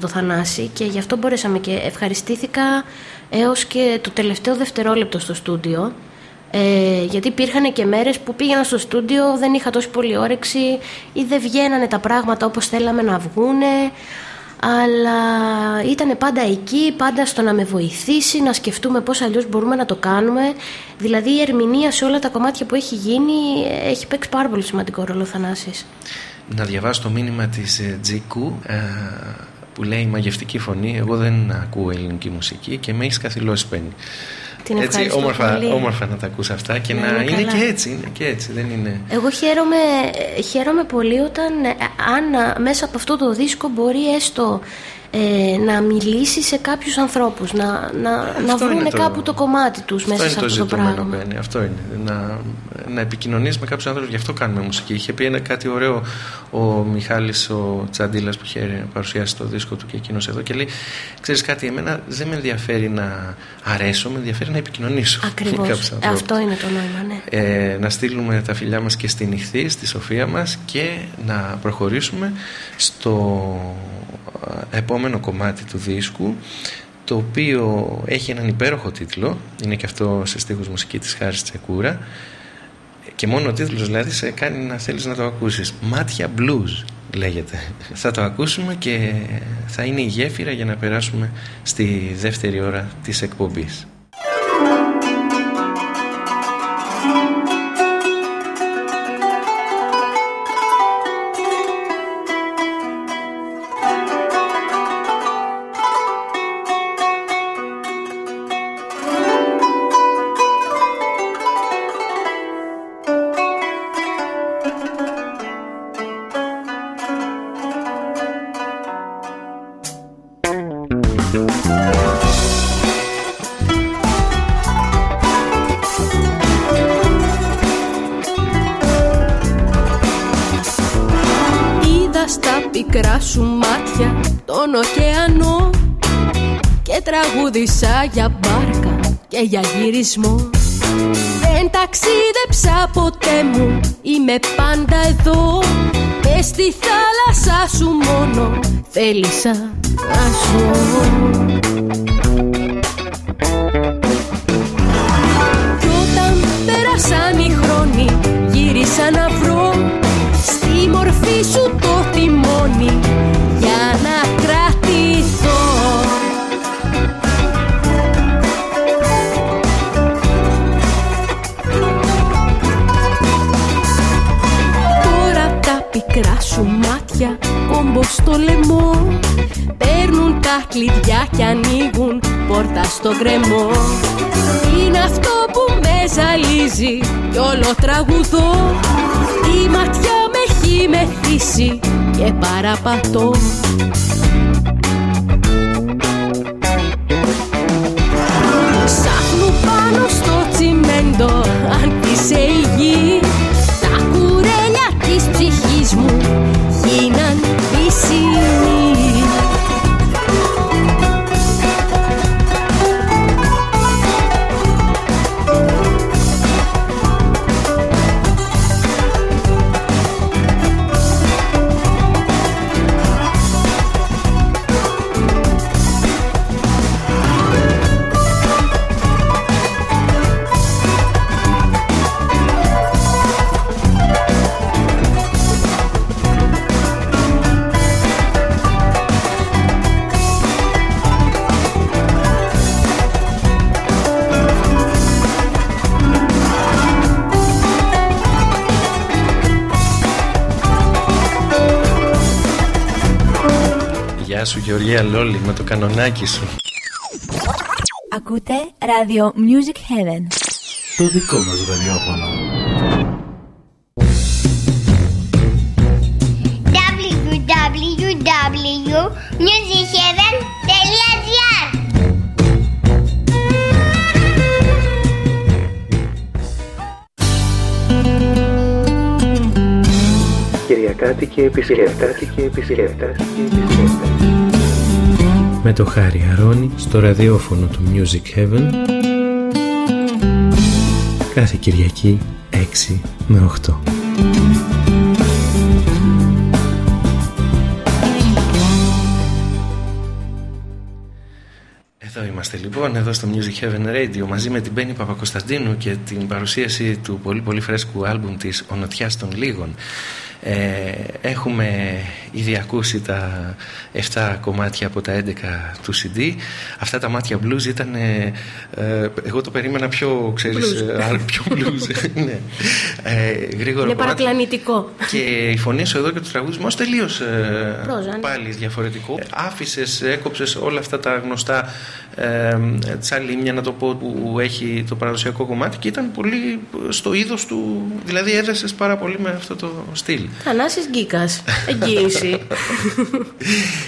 το Θανάση και γι' αυτό μπορέσαμε και ευχαριστήθηκα έως και το τελευταίο δευτερόλεπτο στο στούντιο. Ε, γιατί υπήρχαν και μέρες που πήγαινα στο στούντιο, δεν είχα τόσο πολύ όρεξη ή δεν βγαίνανε τα πράγματα όπως θέλαμε να βγούνε. Αλλά ήταν πάντα εκεί, πάντα στο να με βοηθήσει, να σκεφτούμε πώς αλλιώς μπορούμε να το κάνουμε. Δηλαδή η ερμηνεία σε όλα τα κομμάτια που έχει γίνει ε, έχει παίξει πάρα πολύ σημαντικό ρόλο ο Θανάσης. Να διαβάσω το μήνυμα της ε, Τζίκου ε, που λέει μαγευτική φωνή εγώ δεν ακούω ελληνική μουσική και με έχεις καθυλώσει Πέννη. Την έτσι, ευχαριστώ όμορφα, πολύ. όμορφα να τα ακούς αυτά και Να να, είναι είναι καλά. και έτσι, είναι και έτσι, δεν είναι... Εγώ χαίρομαι, ε, χαίρομαι πολύ όταν ε, αν ε, μέσα από αυτό το δίσκο μπορεί έστω ε, να μιλήσει σε κάποιους ανθρώπους, να, να, να Αυτό είναι βρούνε το- κάπου το κομμάτι τους Αυτό μέσα είναι σε το αυτό το ζητούμενο, πράγμα. Μπένι, αυτό είναι. Να, να επικοινωνείς με κάποιους άνθρωπους, γι' αυτό κάνουμε μουσική. Είχε πει ένα κάτι ωραίο ο Μιχάλης ο Τσαντίλας που είχε παρουσιάσει το δίσκο του και εκείνος εδώ και λέει ξέρεις κάτι, εμένα δεν με ενδιαφέρει να αρέσω, με ενδιαφέρει να επικοινωνήσω με (laughs) Ακριβώς. κάποιους Ε, ανθρώπους. αυτό είναι το νόημα, ναι. ε, να στείλουμε τα φιλιά μας και στην Ιχθή, στη Σοφία μας και να προχωρήσουμε στο ε, επόμενο κομμάτι του δίσκου το οποίο έχει έναν υπέροχο τίτλο είναι και αυτό σε στίχους μουσική της Χάρης Τσεκούρα και μόνο ο τίτλος δηλαδή σε κάνει να θέλεις να το ακούσεις. Μάτια Blues λέγεται. Θα το ακούσουμε και θα είναι η γέφυρα για να περάσουμε στη δεύτερη ώρα της εκπομπής γυρισμό. Δεν ταξίδεψα ποτέ μου, είμαι πάντα εδώ. Και στη θάλασσα σου μόνο θέλησα να ζω και σου Γεωργία Λόλη με το κανονάκι σου Ακούτε ράδιο Music Heaven. Το δικό μας ραδιόφωνο. www.musicheaven.gr Κυριακάτικη επισκέπτατικη επισκέπτατικη Με το Χάρη Αρώνη στο ραδιόφωνο του Music Heaven κάθε Κυριακή 6 με 8. Εδώ είμαστε λοιπόν, εδώ στο Music Heaven Radio μαζί με την Μπέννη Παπακοσταντίνου και την παρουσίαση του πολύ πολύ φρέσκου άλμπουμ της «Ο Νοτιάς των Λίγων». Ε, έχουμε ήδη ακούσει τα 7 κομμάτια από τα 11 του CD. Αυτά τα μάτια blues ήταν. Ε, ε, εγώ το περίμενα πιο, ξέρεις, Blues. ε, α, πιο blues. (laughs) ναι. ε, γρήγορο Είναι κομμάτι. παραπλανητικό. Και η φωνή σου εδώ και το τραγουδισμό τελείως ε, Πρόζα, ναι. πάλι διαφορετικό. Άφησες, έκοψες όλα αυτά τα γνωστά ε, τσαλίμια, να το πω, που έχει το παραδοσιακό κομμάτι και ήταν πολύ στο είδος του. Δηλαδή έδεσε πάρα πολύ με αυτό το στυλ. Θανάσης Γκίκας. Εγγύηση.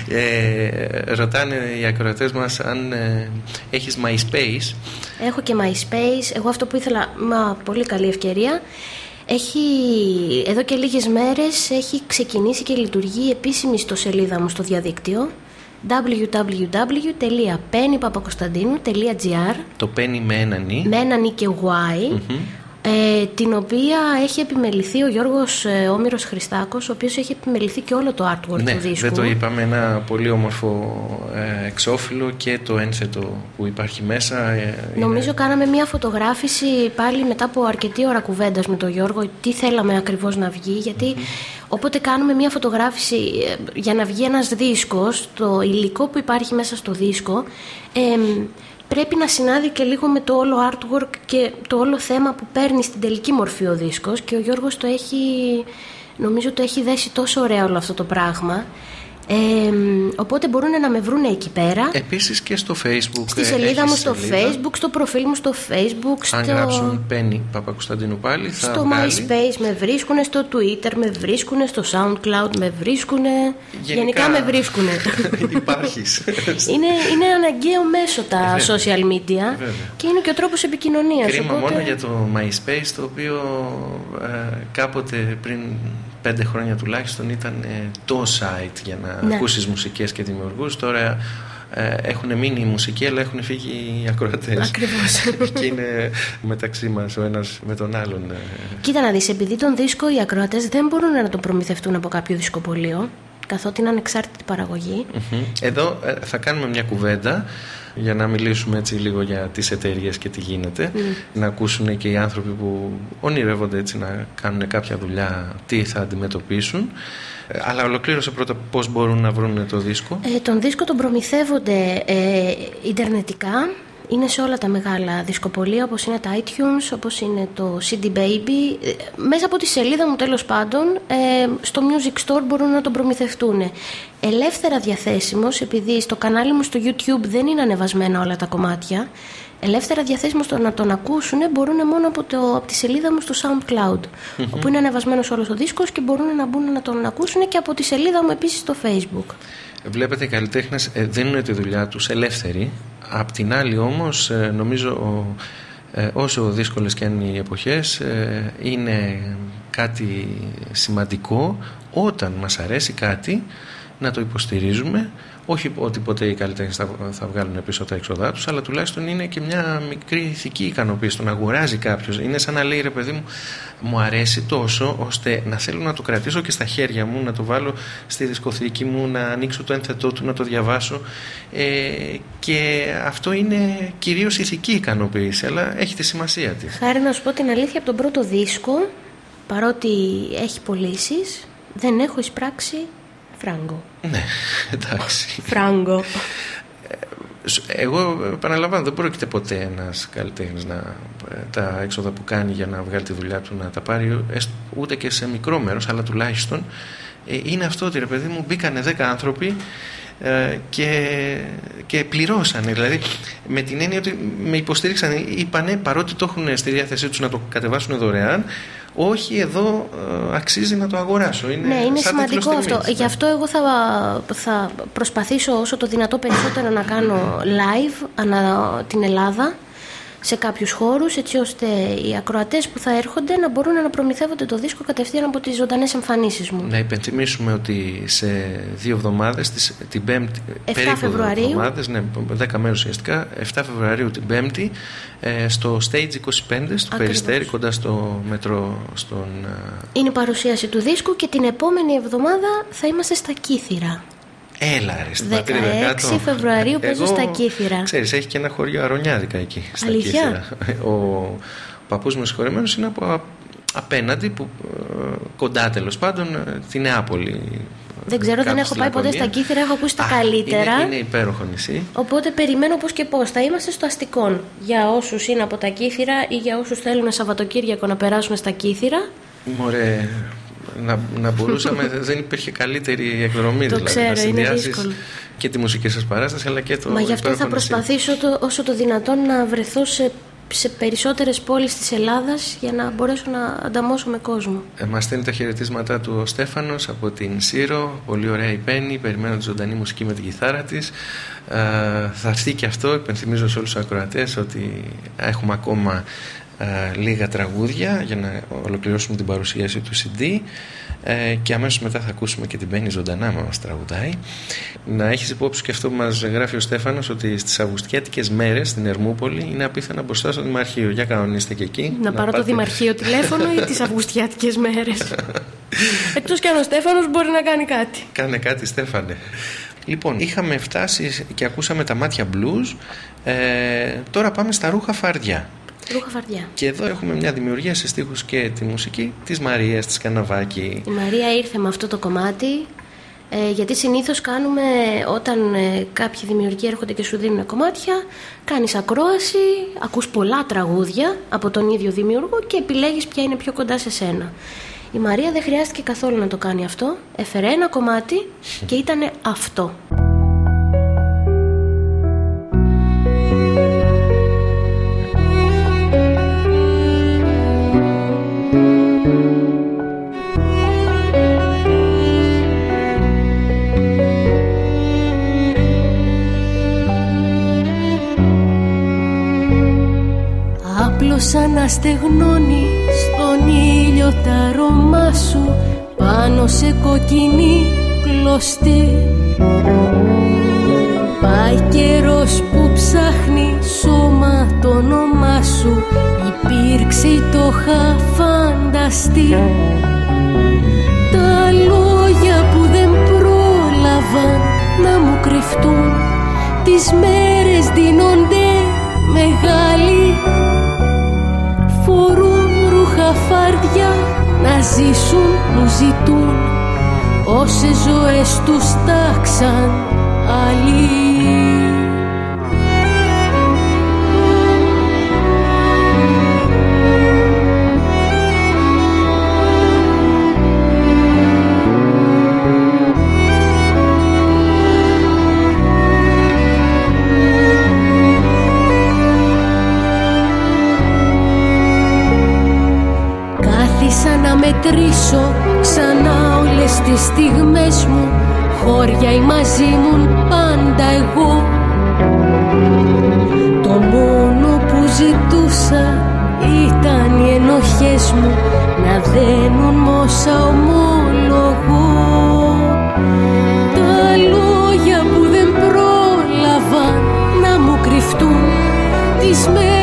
Ε, ρωτάνε οι ακροατές μας αν ε, έχεις MySpace. Έχω και MySpace. Εγώ αυτό που ήθελα, μα πολύ καλή ευκαιρία. Έχει, εδώ και λίγες μέρες έχει ξεκινήσει και λειτουργεί επίσημη ιστοσελίδα μου στο διαδίκτυο www.pennypapakostandinu.gr Το παίρνει με έναν νι. με ένα νι και Y ε, την οποία έχει επιμεληθεί ο Γιώργος ε, Όμηρος Χριστάκος ο οποίος έχει επιμεληθεί και όλο το artwork Ναι, του δίσκου δεν το είπαμε. Ένα πολύ όμορφο ε, εξώφυλλο και το ένθετο που υπάρχει μέσα. ε, είναι- Νομίζω κάναμε μια φωτογράφηση πάλι μετά από αρκετή ώρα κουβέντας με τον Γιώργο τι θέλαμε ακριβώς να βγει γιατί όποτε κάνουμε μια φωτογράφηση ε, για να βγει ένας δίσκος το υλικό που υπάρχει μέσα στο δίσκο εμ, πρέπει να συνάδει και λίγο με το όλο artwork και το όλο θέμα που παίρνει στην τελική μορφή ο δίσκος και ο Γιώργος το έχει νομίζω το έχει δέσει τόσο ωραία όλο αυτό το πράγμα Εμ, οπότε μπορούν να με βρουν εκεί πέρα Επίσης και στο facebook. Στη ε, σελίδα έχεις μου στο σελίδα. facebook, στο προφίλ μου στο facebook, Αν στο, γράψουν Πέννη Παπακοσταντίνου πάλι θα στο βγάλει. MySpace με βρίσκουνε, στο Twitter με βρίσκουνε, στο SoundCloud με βρίσκουνε. Γενικά, με βρίσκουνε. (laughs) Υπάρχεις. είναι, είναι αναγκαίο μέσο τα Ε, βέβαια. social media Βέβαια. και είναι και ο τρόπος επικοινωνίας. Κρίμα οπότε... μόνο για το MySpace το οποίο ε, κάποτε πριν πέντε χρόνια τουλάχιστον ήταν ε, το site για να Ναι. ακούσεις μουσικές και δημιουργούς. Τώρα ε, έχουν μείνει οι μουσικοί αλλά έχουν φύγει οι ακροατές. Ακριβώς. (laughs) και είναι μεταξύ μας ο ένας με τον άλλον. ε. Κοίτα να δεις, επειδή τον δίσκο οι ακροατές δεν μπορούν να τον προμηθευτούν από κάποιο δισκοπωλείο, καθότι είναι ανεξάρτητη παραγωγή. Μμμ. Εδώ ε, θα κάνουμε μια κουβέντα για να μιλήσουμε έτσι λίγο για τις εταιρείες και τι γίνεται. Να ακούσουν και οι άνθρωποι που ονειρεύονται έτσι να κάνουν κάποια δουλειά τι θα αντιμετωπίσουν. Ε, Αλλά ολοκλήρωσε πρώτα πώς μπορούν να βρουν το δίσκο. Ε, τον δίσκο τον προμηθεύονται ε, ιντερνετικά. Είναι σε όλα τα μεγάλα δισκοπολία όπως είναι τα iTunes, όπως είναι το CD Baby. Ε, μέσα από τη σελίδα μου τέλος πάντων ε, στο Music Store μπορούν να τον προμηθευτούν. Ελεύθερα διαθέσιμος, επειδή στο κανάλι μου στο YouTube δεν είναι ανεβασμένα όλα τα κομμάτια, ελεύθερα διαθέσιμος στο να τον ακούσουν μπορούν μόνο από, το, από τη σελίδα μου στο SoundCloud, όπου είναι ανεβασμένος όλος ο δίσκος και μπορούν να μπουν να τον ακούσουν και από τη σελίδα μου επίσης στο Facebook. Βλέπετε οι καλλιτέχνες ε, δίνουν τη δουλειά τους ελεύθερη. Απ' την άλλη όμως ε, νομίζω ο, ε, όσο δύσκολες και αν είναι οι εποχές ε, είναι κάτι σημαντικό όταν μας αρέσει κάτι να το υποστηρίζουμε όχι ότι ποτέ οι καλλιτέχνες θα, θα βγάλουν πίσω τα έξοδά τους, αλλά τουλάχιστον είναι και μια μικρή ηθική ικανοποίηση. Το να αγοράζει κάποιος. Είναι σαν να λέει ρε παιδί μου, μου αρέσει τόσο ώστε να θέλω να το κρατήσω και στα χέρια μου, να το βάλω στη δισκοθήκη μου, να ανοίξω το ένθετό του, να το διαβάσω. Ε, και αυτό είναι κυρίως ηθική ικανοποίηση, αλλά έχει τη σημασία της. Χάρη να σου πω την αλήθεια, από τον πρώτο δίσκο, παρότι έχει πωλήσεις, δεν έχω εισπράξει φράγκο. Ναι, εντάξει. Φράγκο. Εγώ επαναλαμβάνω, δεν πρόκειται ποτέ ένας καλλιτέχνης να τα έξοδα που κάνει για να βγάλει τη δουλειά του να τα πάρει έστω- ούτε και σε μικρό μέρος, αλλά τουλάχιστον ε, είναι αυτό ότι ρε παιδί μου μπήκανε 10 άνθρωποι ε, και, και πληρώσανε. Δηλαδή, με την έννοια ότι με υποστήριξαν, είπανε παρότι το έχουν στη διάθεσή τους να το κατεβάσουν δωρεάν, όχι εδώ ε, αξίζει να το αγοράσω. Είναι Ναι, είναι σαν τίτλος σημαντικό τιμής. αυτό. Γι' αυτό εγώ θα, θα προσπαθήσω όσο το δυνατό περισσότερο να κάνω live ανά την Ελλάδα σε κάποιους χώρους έτσι ώστε οι ακροατές που θα έρχονται να μπορούν να προμηθεύονται το δίσκο κατευθείαν από τις ζωντανές εμφανίσεις μου. Να υπενθυμίσουμε ότι σε δύο εβδομάδες, τις- την Πέμπτη, 7 περίπου δύο Φεβρουαρίου. εβδομάδες, ναι, 10 μέρες ουσιαστικά, 7 Φεβρουαρίου την Πέμπτη, ε, στο Stage 25, στο Ακριβώς. Περιστέρι, κοντά στο μετρό, στον... ε, Είναι η παρουσίαση του δίσκου και την επόμενη εβδομάδα θα είμαστε στα Κύθυρα. Έλα ρε, στην 16 πατρίδα κάτω. Φεβρουαρίου παίζω Εγώ, στα Κύθυρα. Ξέρεις, έχει και ένα χωριό αρονιάδικα εκεί, στα Αλήθεια; Κύθυρα. Ο παππούς μου συγχωρεμένος είναι από α- απέναντι, που, ε, κοντά τέλος πάντων, ε, τη Νεάπολη. Δεν ξέρω, δεν Κάπου έχω στη πάει ποτέ Λακωνία. στα Κύθυρα, έχω ακούσει τα Α, καλύτερα. Είναι, είναι υπέροχο νησί. Οπότε περιμένω πώς και πώς. Θα είμαστε στο Αστικόν για όσους είναι από τα Κύθυρα ή για όσους θέλουν Σαββατοκύριακο να περάσουν στα Κύθυρα. Μωρέ, να, να μπορούσαμε, (laughs) δεν υπήρχε καλύτερη εκδρομή Το δηλαδή, ξέρω, να είναι συνδυάσεις δύσκολο. και τη μουσική σας παράσταση αλλά και το Μα γι' αυτό υπέροχο θα νησί. προσπαθήσω το, όσο το δυνατόν να βρεθώ σε, σε περισσότερες πόλεις της Ελλάδας για να μπορέσω να ανταμώσω με κόσμο. Ε, μας στέλνει τα χαιρετίσματά του ο Στέφανος από την Σύρο. Πολύ ωραία η Πέννη. Περιμένω τη ζωντανή μουσική με την κιθάρα της. Ε, θα έρθει και αυτό. Υπενθυμίζω σε όλους τους ακροατές ότι έχουμε ακόμα ε, λίγα τραγούδια για να ολοκληρώσουμε την παρουσίαση του CD ε, και αμέσως μετά θα ακούσουμε και την Πέννη ζωντανά μα μας τραγουδάει. Να έχεις υπόψη και αυτό που μας γράφει ο Στέφανος ότι στις Αυγουστιάτικες μέρες στην Ερμούπολη είναι απίθανο μπροστά στο Δημαρχείο. Για κανονίστε και εκεί. Να, πάρω το πάτε- Δημαρχείο τηλέφωνο ή τις Αυγουστιάτικες μέρες. (laughs) Εκτός κι αν ο Στέφανος μπορεί να κάνει κάτι. Κάνε κάτι Στέφανε. Λοιπόν, είχαμε φτάσει και ακούσαμε τα μάτια blues. Ε, τώρα πάμε στα ρούχα φαρδιά. Ρούχα φαρδιά. Και εδώ έχουμε μια δημιουργία σε στίχους και τη μουσική της Μαρίας, της Καναβάκη. Η Μαρία ήρθε με αυτό το κομμάτι ε, γιατί συνήθως κάνουμε όταν ε, κάποιοι δημιουργοί έρχονται και σου δίνουν κομμάτια κάνεις ακρόαση, ακούς πολλά τραγούδια από τον ίδιο δημιουργό και επιλέγεις ποια είναι πιο κοντά σε σένα. Η Μαρία δεν χρειάστηκε καθόλου να το κάνει αυτό. Έφερε ένα κομμάτι και ήταν αυτό. Απλώς αναστεγνώνει στον ήλιο τα αρώμα σου πάνω σε κοκκινή κλωστή. Πάει καιρός που ψάχνει σώμα το όνομά σου Υπήρξε το είχα φανταστεί Τα λόγια που δεν πρόλαβαν να μου κρυφτούν Τις μέρες δίνονται μεγάλοι ρούχα φάρδια να ζήσουν μου ζητούν. Όσες ζωές τους τάξαν άλλοι μετρήσω ξανά όλες τις στιγμές μου. Χώρια ή μαζί μου πάντα εγώ. Το μόνο που ζητούσα ήταν οι ενοχές μου Να δένουν μ' όσα ομολογώ. Τα λόγια που δεν πρόλαβαν να μου κρυφτούν Τις μέρες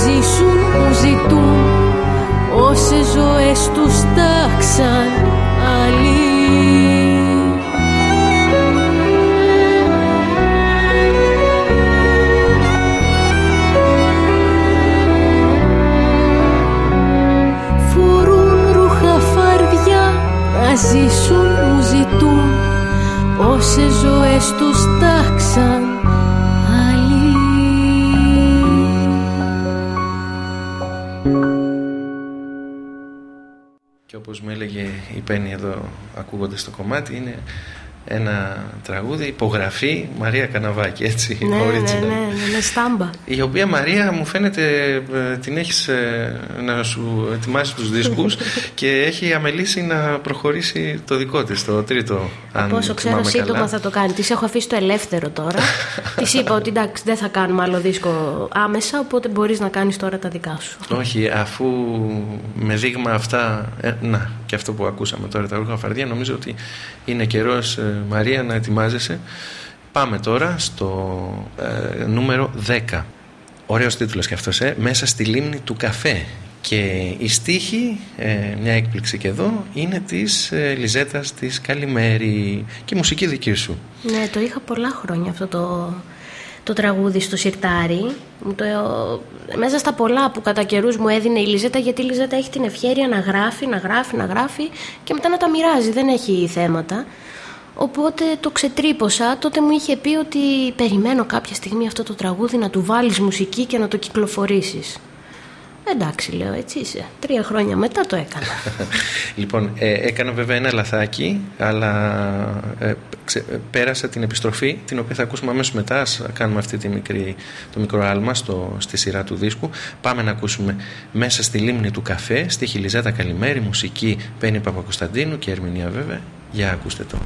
ζήσουν που ζητούν όσες ζωές τους τάξαν άλλοι. Φορούν ρούχα φαρδιά να ζήσουν που ζητούν όσες ζωές τους όπως μου έλεγε η Πέννη εδώ ακούγοντας το κομμάτι είναι ένα τραγούδι, υπογραφή Μαρία Καναβάκη, έτσι. Ναι, ναι, ναι, ναι, στάμπα. Η οποία Μαρία μου φαίνεται ε, την έχεις ε, να σου ετοιμάσει τους δίσκους (laughs) και έχει αμελήσει να προχωρήσει το δικό της, το τρίτο. Αν Πόσο ξέρω σύντομα θα το κάνει. Της έχω αφήσει το ελεύθερο τώρα. (laughs) της είπα ότι εντάξει δεν θα κάνουμε άλλο δίσκο άμεσα, οπότε μπορείς να κάνεις τώρα τα δικά σου. Όχι, αφού με δείγμα αυτά, ε, να, και αυτό που ακούσαμε τώρα τα ρούχα φαρδιά, νομίζω ότι είναι καιρός Μαρία να ετοιμάζεσαι. Πάμε τώρα στο ε, νούμερο 10. Ωραίος τίτλος και αυτός, ε, μέσα στη λίμνη του καφέ. Και η στίχη, ε, μια έκπληξη και εδώ, είναι της ε, Λιζέτας της Καλημέρη και η μουσική δική σου. Ναι, το είχα πολλά χρόνια αυτό το, το τραγούδι στο σιρτάρι. Το, μέσα στα πολλά που κατά καιρούς μου έδινε η Λιζέτα, γιατί η Λιζέτα έχει την ευχαίρεια να γράφει, να γράφει, να γράφει και μετά να τα μοιράζει. Δεν έχει θέματα. Οπότε το ξετρύπωσα. Τότε μου είχε πει ότι περιμένω κάποια στιγμή αυτό το τραγούδι να του βάλεις μουσική και να το κυκλοφορήσεις. Εντάξει, λέω, έτσι είσαι. Τρία χρόνια μετά το έκανα. (laughs) λοιπόν, ε, έκανα βέβαια ένα λαθάκι, αλλά ε, πέρασα την επιστροφή, την οποία θα ακούσουμε αμέσως μετά. Ας κάνουμε αυτή τη μικρή, το μικρό άλμα στο, στη σειρά του δίσκου. Πάμε να ακούσουμε μέσα στη λίμνη του καφέ, στη Χιλιζάτα Καλημέρη, μουσική Πέννη Παπακοσταντίνου και ερμηνεία βέβαια. Για ακούστε το.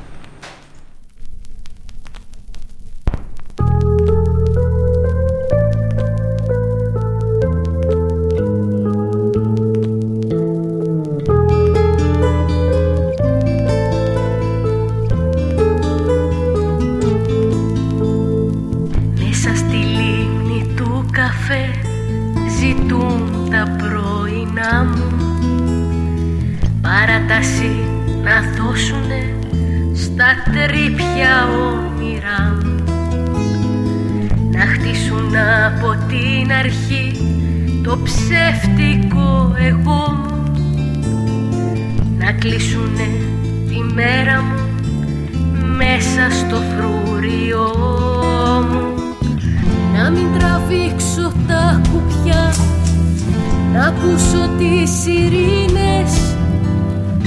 να δώσουνε στα τρύπια όνειρά να χτίσουν από την αρχή το ψεύτικο εγώ μου. Να κλείσουνε τη μέρα μου μέσα στο φρούριό μου. Να μην τραβήξω τα κουπιά να ακούσω τις ειρήνες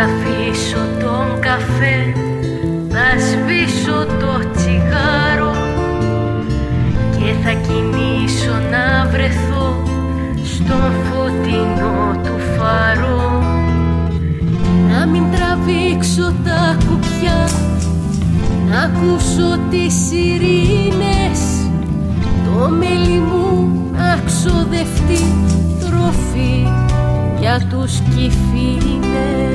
Θα αφήσω τον καφέ, θα σβήσω το τσιγάρο και θα κινήσω να βρεθώ στον φωτεινό του φάρο να μην τραβήξω τα κουπιά να ακούσω τις σιρήνες. Το μέλι μου να ξοδευτεί τροφή για τους κυφίνες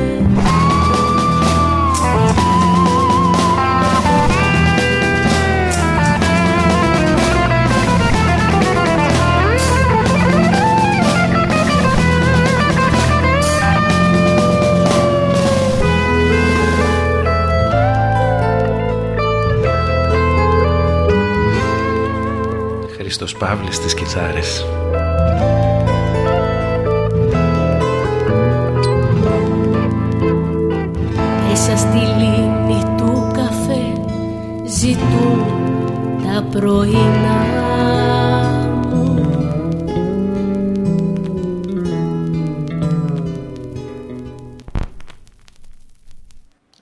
Χρήστος Παύλης στις κιθάρες. Ζητούν τα πρωινά μου.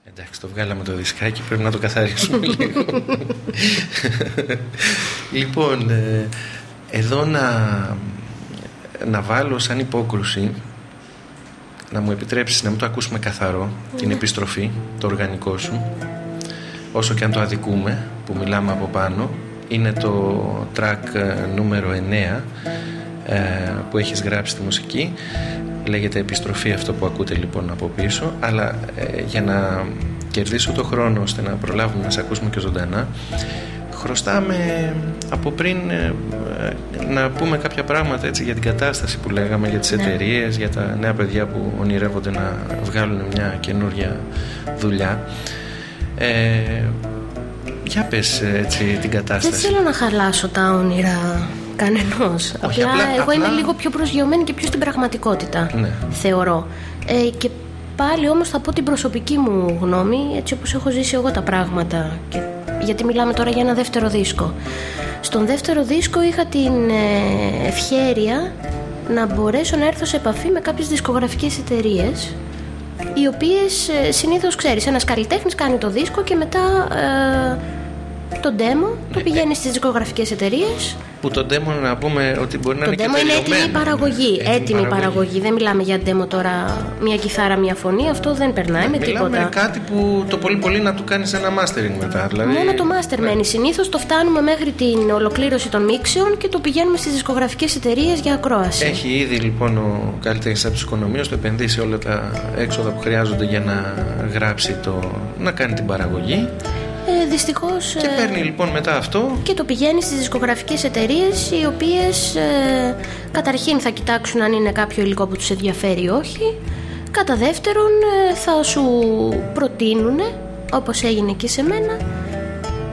Εντάξει, το βγάλαμε το δισκάκι, πρέπει να το καθαρίσουμε (laughs) λίγο. λοιπόν, ε, εδώ να, να βάλω σαν υπόκρουση, να μου επιτρέψεις να μην το ακούσουμε καθαρό, την επιστροφή, το οργανικό σου, όσο και αν το αδικούμε, που μιλάμε από πάνω, είναι το track ε, νούμερο 9 ε, που έχεις γράψει τη μουσική. Λέγεται επιστροφή αυτό που ακούτε λοιπόν από πίσω. Αλλά ε, για να κερδίσω το χρόνο ώστε να προλάβουμε να σε ακούσουμε και ζωντανά χρωστάμε από πριν ε, ε, να πούμε κάποια πράγματα έτσι, για την κατάσταση που λέγαμε για τις Ναι. εταιρείες, για τα νέα παιδιά που ονειρεύονται να βγάλουν μια καινούρια δουλειά. Ε, για πες ε, έτσι την Δεν κατάσταση θέλω να χαλάσω τα όνειρα κανενός. Απλά, απλά- εγώ απλά- είμαι λίγο πιο προσγειωμένη και πιο στην πραγματικότητα. Ναι. Θεωρώ. Ε, και πάλι όμως θα πω την προσωπική μου γνώμη, έτσι όπως έχω ζήσει εγώ τα πράγματα. Και, γιατί μιλάμε τώρα για ένα δεύτερο δίσκο. Στον δεύτερο δίσκο είχα την ε, ευχέρεια να μπορέσω να έρθω σε επαφή με κάποιες δισκογραφικές εταιρείες οι οποίες ε, συνήθως ξέρεις ένας καλλιτέχνης κάνει το δίσκο και μετά ε, το demo το πηγαίνει στις δισκογραφικές εταιρείες που το demo να πούμε ότι μπορεί να το είναι και demo είναι έτοιμη τελειωμένο. παραγωγή. Έτοιμη, παραγωγή. Δεν μιλάμε για demo τώρα μια κιθάρα, μια φωνή. Αυτό δεν περνάει με Μιλάμε τίποτα. κάτι που το πολύ πολύ να του κάνεις ένα mastering μετά. Δηλαδή, Μόνο το master μένει. Συνήθως το φτάνουμε μέχρι την ολοκλήρωση των μίξεων και το πηγαίνουμε στις δισκογραφικές εταιρείες για ακρόαση. Έχει ήδη λοιπόν ο καλλιτέχνης από τι οικονομίε του επενδύσει όλα τα έξοδα που χρειάζονται για να γράψει το. να κάνει την παραγωγή. Ε, Δυστυχώς. Και παίρνει λοιπόν μετά αυτό. και το πηγαίνει στις δισκογραφικές εταιρείες οι οποίες ε, καταρχήν θα κοιτάξουν αν είναι κάποιο υλικό που τους ενδιαφέρει ή όχι κατά δεύτερον ε, θα σου προτείνουν όπως έγινε και σε μένα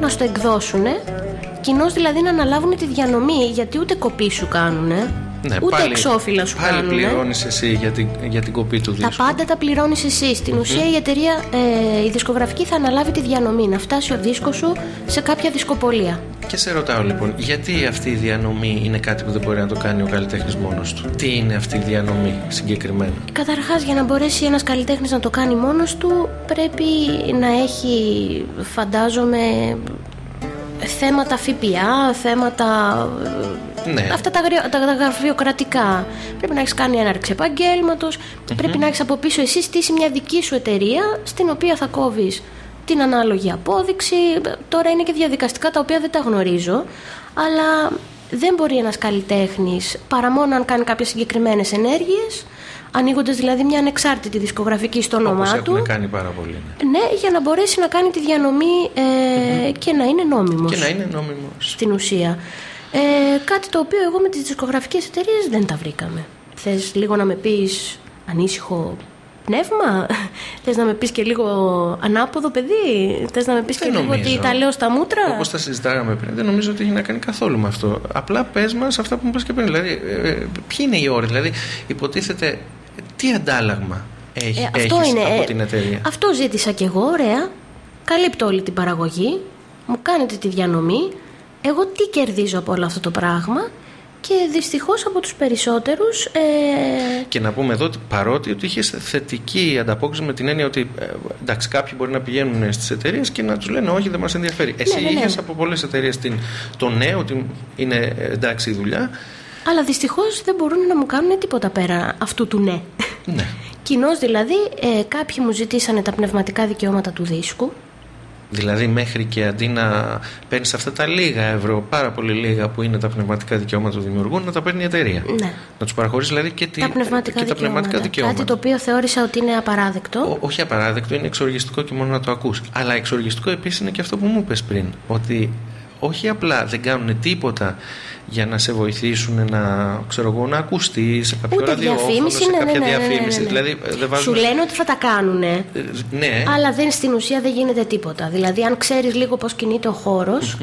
να στο εκδώσουν κοινώς δηλαδή να αναλάβουν τη διανομή γιατί ούτε κοπή σου κάνουν Ναι, ούτε πάλι, εξώφυλλα σου πάλι κάνουν πληρώνεις εσύ για την, για την κοπή του τα δίσκου. πάντα τα πληρώνεις εσύ. Στην ουσία η εταιρεία, ε, η δισκογραφική θα αναλάβει τη διανομή, να φτάσει ο δίσκος σου σε κάποια δισκοπολία. Και σε ρωτάω λοιπόν, γιατί αυτή η διανομή είναι κάτι που δεν μπορεί να το κάνει ο καλλιτέχνης μόνος του; Τι είναι αυτή η διανομή συγκεκριμένα; Καταρχάς για να μπορέσει ένας καλλιτέχνης να το κάνει μόνος του πρέπει να έχει φαντάζομαι θέματα ΦΠΑ, θέματα Ναι. αυτά τα, γριο- τα, τα γραφειοκρατικά. Πρέπει να έχεις κάνει έναρξη επαγγέλματος, πρέπει να έχεις από πίσω εσύ στήσει μια δική σου εταιρεία στην οποία θα κόβεις την ανάλογη απόδειξη. Τώρα είναι και διαδικαστικά τα οποία δεν τα γνωρίζω, αλλά δεν μπορεί ένας καλλιτέχνης παρά μόνο αν κάνει κάποιες συγκεκριμένες ενέργειες, ανοίγοντας δηλαδή μια ανεξάρτητη δισκογραφική στο Όπως όνομά του. έχουν κάνει πάρα πολύ. ναι. Ναι, για να μπορέσει να κάνει τη διανομή ε, και να είναι νόμιμος Και να είναι νόμιμος. στην ουσία. Ε, κάτι το οποίο εγώ με τις δισκογραφικές εταιρείες δεν τα βρήκαμε. Θες λίγο να με πεις ανήσυχο πνεύμα, (laughs) θες να με πεις και λίγο ανάποδο παιδί, θες να με πεις και Δεν λίγο νομίζω. ότι τα λέω στα μούτρα; Όπως τα συζητάγαμε πριν, δεν νομίζω ότι έχει να κάνει καθόλου με αυτό. Απλά πες μας αυτά που μου είπες και πριν. Δηλαδή, ε, ε, ποιοι είναι οι όροι, δηλαδή, υποτίθεται τι αντάλλαγμα έχει, Ε, αυτό έχεις είναι. από ε, την εταιρεία; Αυτό ζήτησα κι εγώ, ωραία. Καλύπτω όλη την παραγωγή. Μου κάνετε τη διανομή. Εγώ τι κερδίζω από όλο αυτό το πράγμα. Και δυστυχώς από τους περισσότερους ε, Και να πούμε εδώ ότι παρότι ότι είχες θετική ανταπόκριση με την έννοια ότι ε, εντάξει, κάποιοι μπορεί να πηγαίνουν στις εταιρείες και να τους λένε Όχι, δεν μας ενδιαφέρει. Εσύ ναι, ναι. είχες από πολλές εταιρείες το νέο, ότι είναι ε, εντάξει η δουλειά. Αλλά δυστυχώς δεν μπορούν να μου κάνουν τίποτα πέρα αυτού του ναι. Ναι. (laughs) Κοινώς δηλαδή, ε, κάποιοι μου ζητήσανε τα πνευματικά δικαιώματα του δίσκου. Δηλαδή μέχρι και αντί να παίρνεις αυτά τα λίγα ευρώ, πάρα πολύ λίγα που είναι τα πνευματικά δικαιώματα του δημιουργού, να τα παίρνει η εταιρεία. Ναι. Να τους παραχωρήσεις δηλαδή και, τη, τα πνευματικά, και τα πνευματικά δικαιώματα. Κάτι το οποίο θεώρησα ότι είναι απαράδεκτο. Ό, όχι απαράδεκτο, είναι εξοργιστικό και μόνο να το ακούς. Αλλά εξοργιστικό επίσης είναι και αυτό που μου είπες πριν. Ότι όχι απλά δεν κάνουν τίποτα για να σε βοηθήσουν να, ξέρω εγώ, να ακουστείς σε κάποιο Ούτε ραδιόφωνο, διαφήμιση, σε ναι, κάποια ναι, ναι, ναι, διαφήμιση. ναι, ναι. Δηλαδή, ε, δεν βάζουν... Σου λένε ότι θα τα κάνουν. ναι, Αλλά δεν, στην ουσία δεν γίνεται τίποτα. Δηλαδή, αν ξέρεις λίγο πώς κινείται ο χώρος,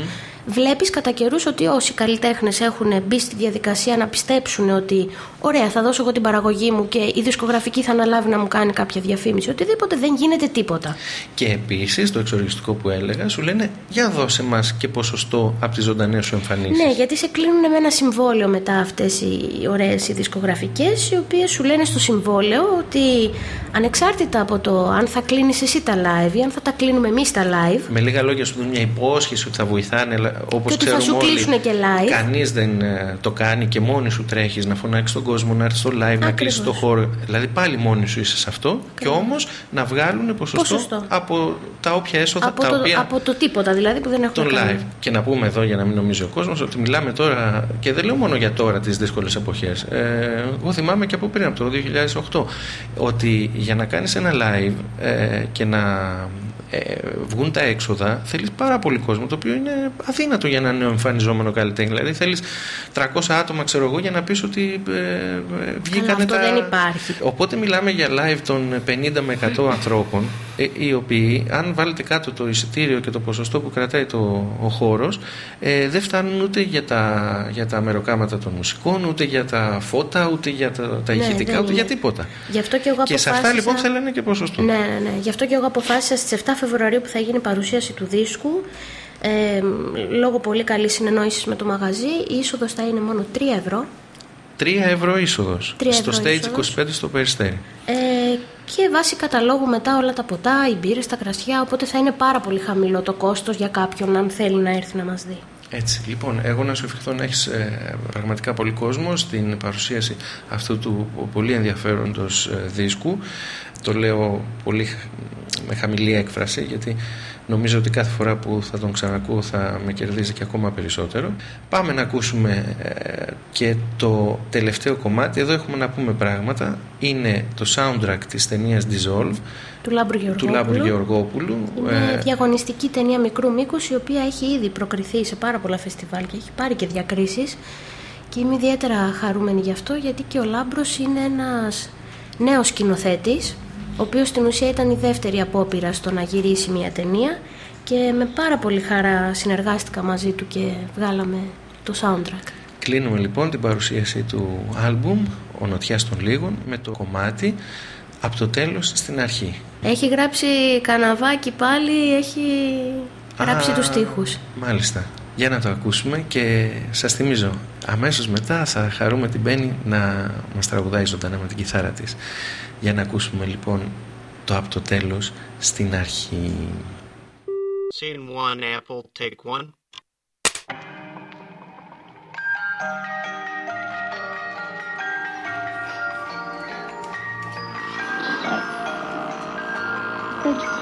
βλέπεις κατά καιρούς ότι όσοι καλλιτέχνες έχουν μπει στη διαδικασία να πιστέψουν ότι ωραία, θα δώσω εγώ την παραγωγή μου και η δισκογραφική θα αναλάβει να μου κάνει κάποια διαφήμιση, οτιδήποτε δεν γίνεται τίποτα. Και επίσης το εξοργιστικό που έλεγα, σου λένε για δώσε μας και ποσοστό από τις ζωντανές σου εμφανίσεις. Ναι, γιατί σε κλείνουν με ένα συμβόλαιο μετά αυτές οι ωραίες οι δισκογραφικές, οι οποίες σου λένε στο συμβόλαιο ότι ανεξάρτητα από το αν θα κλείνεις εσύ τα live ή αν θα τα κλείνουμε εμείς τα live. Με λίγα λόγια σου δίνουν μια υπόσχεση ότι θα βοηθάνε, όπως Και ότι θα ξέρουμε σου όλοι. κλείσουν και live. Κανείς δεν ε, το κάνει και μόνη σου τρέχεις να φωνάξεις τον κόσμο, να έρθεις στο live, να κλείσεις το χώρο. Δηλαδή πάλι μόνη σου είσαι σε αυτό και όμως να βγάλουν ποσοστό, Ποσοστό. από τα όποια έσοδα Από τα το, οποία. από το τίποτα δηλαδή που δεν έχουμε τον κάνει. live. Και να πούμε εδώ για να μην νομίζει ο κόσμος ότι μιλάμε τώρα, και δεν λέω μόνο για τώρα τις δύσκολες εποχές. Ε, εγώ θυμάμαι και από πριν, από το 2008, ότι για να κάνεις ένα live ε, και να ε, βγουν τα έξοδα, θέλεις πάρα πολύ κόσμο, το οποίο είναι αδύνατο για ένα νέο εμφανιζόμενο καλλιτέχνη. Δηλαδή θέλεις 300 άτομα, ξέρω εγώ, για να πεις ότι ε, ε, βγήκανε αυτό τα. δεν υπάρχει. Οπότε μιλάμε για live των 50 με 100 ανθρώπων, ε, οι οποίοι, αν βάλετε κάτω το εισιτήριο και το ποσοστό που κρατάει το, ο χώρος, ε, δεν φτάνουν ούτε για τα, για τα μεροκάματα των μουσικών, ούτε για τα φώτα, ούτε για τα, τα Ναι, ηχητικά, δεν ούτε είναι. για τίποτα. Γι' αυτό και εγώ Και σε αποφάσισα... αυτά λοιπόν θέλανε και ποσοστό. Ναι, ναι, ναι. Γι' αυτό και εγώ αποφάσισα στις 7 Φεβρουαρίου που θα γίνει η παρουσίαση του δίσκου ε, λόγω πολύ καλής συνεννόησης με το μαγαζί η είσοδος θα είναι μόνο 3 ευρώ 3 ευρώ είσοδος. Τρία Στο ευρώ stage είσοδος. 25 στο περιστέρι. ε, και βάσει καταλόγου μετά όλα τα ποτά, οι μπύρες, τα κρασιά οπότε θα είναι πάρα πολύ χαμηλό το κόστος για κάποιον αν θέλει να έρθει να μας δει. Έτσι, λοιπόν, εγώ να σου ευχηθώ να έχεις ε, πραγματικά πολύ κόσμο στην παρουσίαση αυτού του πολύ ενδιαφέροντος ε, δίσκου. Το λέω πολύ χ- με χαμηλή έκφραση γιατί νομίζω ότι κάθε φορά που θα τον ξανακούω θα με κερδίζει και ακόμα περισσότερο. Πάμε να ακούσουμε ε, και το τελευταίο κομμάτι. Εδώ έχουμε να πούμε πράγματα. Είναι το soundtrack της ταινίας Dissolve Του Λάμπρου του Γεωργόπουλου. Λάμπρου Γεωργόπουλου. Είναι Ε, διαγωνιστική ταινία μικρού μήκους, η οποία έχει ήδη προκριθεί σε πάρα πολλά φεστιβάλ και έχει πάρει και διακρίσεις και είμαι ιδιαίτερα χαρούμενη γι' αυτό γιατί και ο Λάμπρος είναι ένας νέος σκηνοθέτης ο οποίος στην ουσία ήταν η δεύτερη απόπειρα στο να γυρίσει μια ταινία και με πάρα πολύ χαρά συνεργάστηκα μαζί του και βγάλαμε το soundtrack. Κλείνουμε λοιπόν την παρουσίαση του άλμπουμ «Ο Νοτιάς των Λίγων» με το κομμάτι από το τέλος στην αρχή. Έχει γράψει καναβάκι πάλι, έχει γράψει Α, τους στίχους. Μάλιστα. Για να το ακούσουμε και σας θυμίζω αμέσως μετά θα χαρούμε την Μπέννη να μας τραγουδάει ζωντανά με την κιθάρα της. Για να ακούσουμε λοιπόν το από το τέλος στην αρχή. Scene one, Apple, take one. Πα,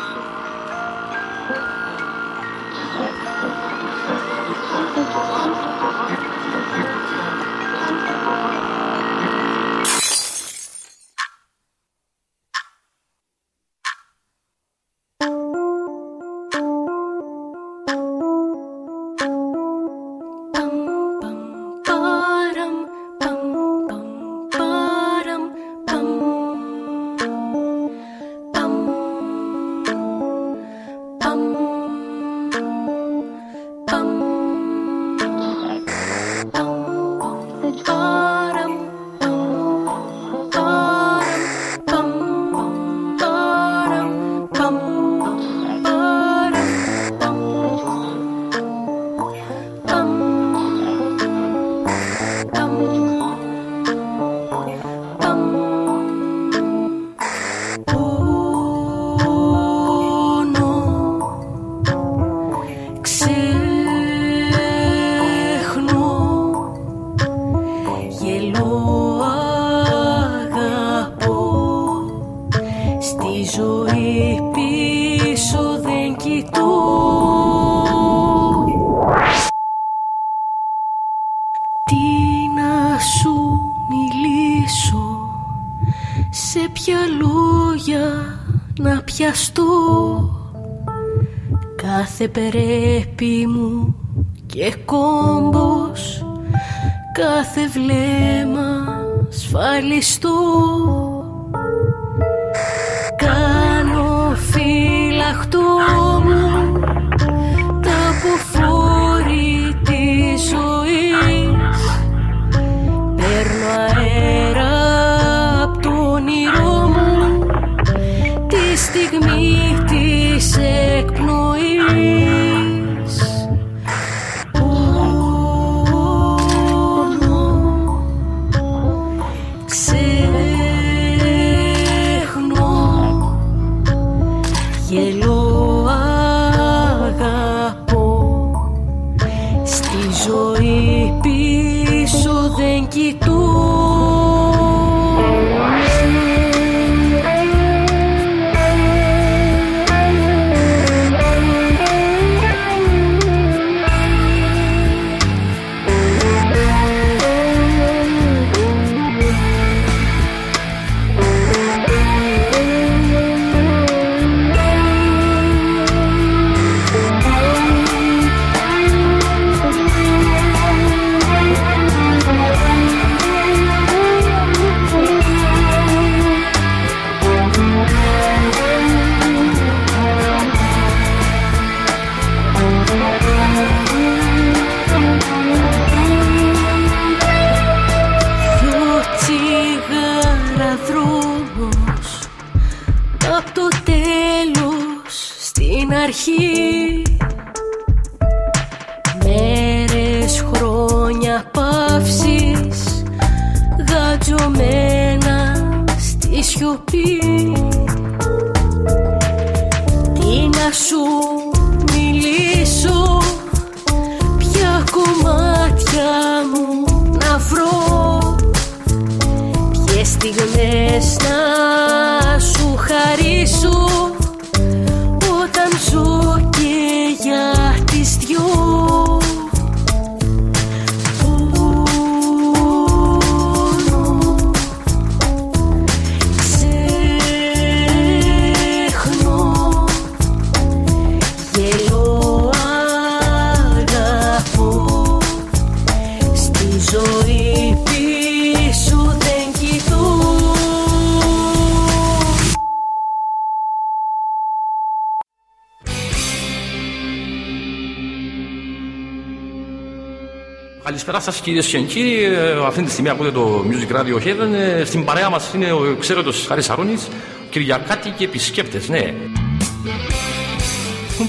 κυρίες και κύριοι. Ε, αυτή τη στιγμή ακούτε το Music Radio Heaven. Ε, στην παρέα μας είναι ο εξαίρετο Χάρη Αρώνης, Κυριακάτη και επισκέπτες. Ναι.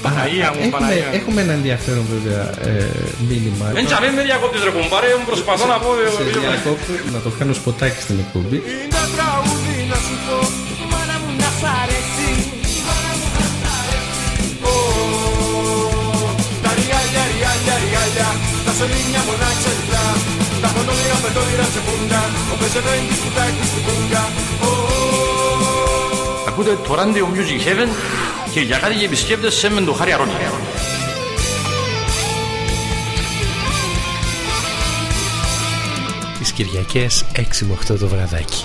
Παναγία μου, έχουμε, Παναγία. έχουμε ένα ενδιαφέρον βέβαια ε, μήνυμα. Δεν τσαβέ με διακόπτεις ρε κουμπάρε, μου προσπαθώ να πω... ε, Σε διακόπτω, να το κάνω σποτάκι στην εκπομπή. Είναι τραγούδι να σου πω Μάνα μου να σ' αρέσει Ω, Τα ριάλια, ριάλια, ριάλια Τα σωλήνια μονάξελα Τα φωτόνια πετόνια σε πούντα Ο πεζεβέντη σπουτάκι στην πούγκα Ακούτε το Radio Music Heaven, Κυριακάτη και επισκέπτες σε με το Χάρη Αρώνη. Τις Κυριακές 6 με 8 το βραδάκι.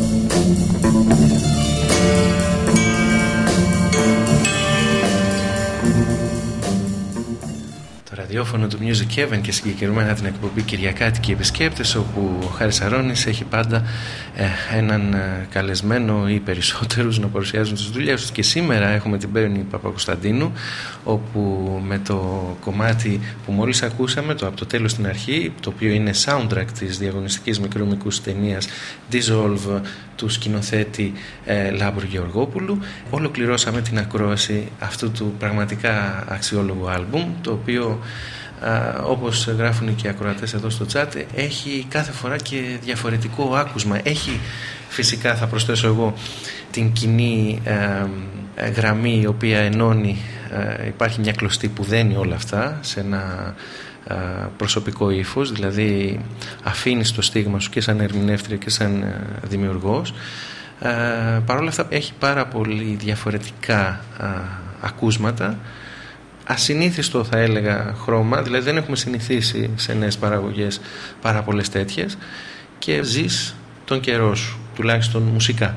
Ραδιόφωνο του Music Heaven και συγκεκριμένα την εκπομπή Κυριακάτικη Επισκέπτες όπου ο Χάρης Αρώνης έχει πάντα ε, έναν ε, καλεσμένο ή περισσότερους να παρουσιάζουν τις δουλειές τους. Και σήμερα έχουμε την Μπέρνη Παπακοσταντίνου όπου με το κομμάτι που μόλις ακούσαμε το από το τέλος στην αρχή το οποίο είναι soundtrack της διαγωνιστικής μικρομικούς ταινίας Dissolve του σκηνοθέτη ε, Λάμπρου Γεωργόπουλου. Ολοκληρώσαμε την ακρόαση αυτού του πραγματικά αξιόλογου άλμπουμ το οποίο α, όπως γράφουν και οι ακροατές εδώ στο chat έχει κάθε φορά και διαφορετικό άκουσμα. Έχει φυσικά θα προσθέσω εγώ την κοινή ε, ε, γραμμή η οποία ενώνει ε, υπάρχει μια κλωστή που δένει όλα αυτά σε ένα α, προσωπικό ύφος, δηλαδή αφήνεις το στίγμα σου και σαν ερμηνεύτρια και σαν α, δημιουργός. Παρ' όλα αυτά έχει πάρα πολύ διαφορετικά α, ακούσματα ασυνήθιστο θα έλεγα χρώμα, δηλαδή δεν έχουμε συνηθίσει σε νέες παραγωγές πάρα πολλές τέτοιες και ζεις τον καιρό σου, τουλάχιστον μουσικά.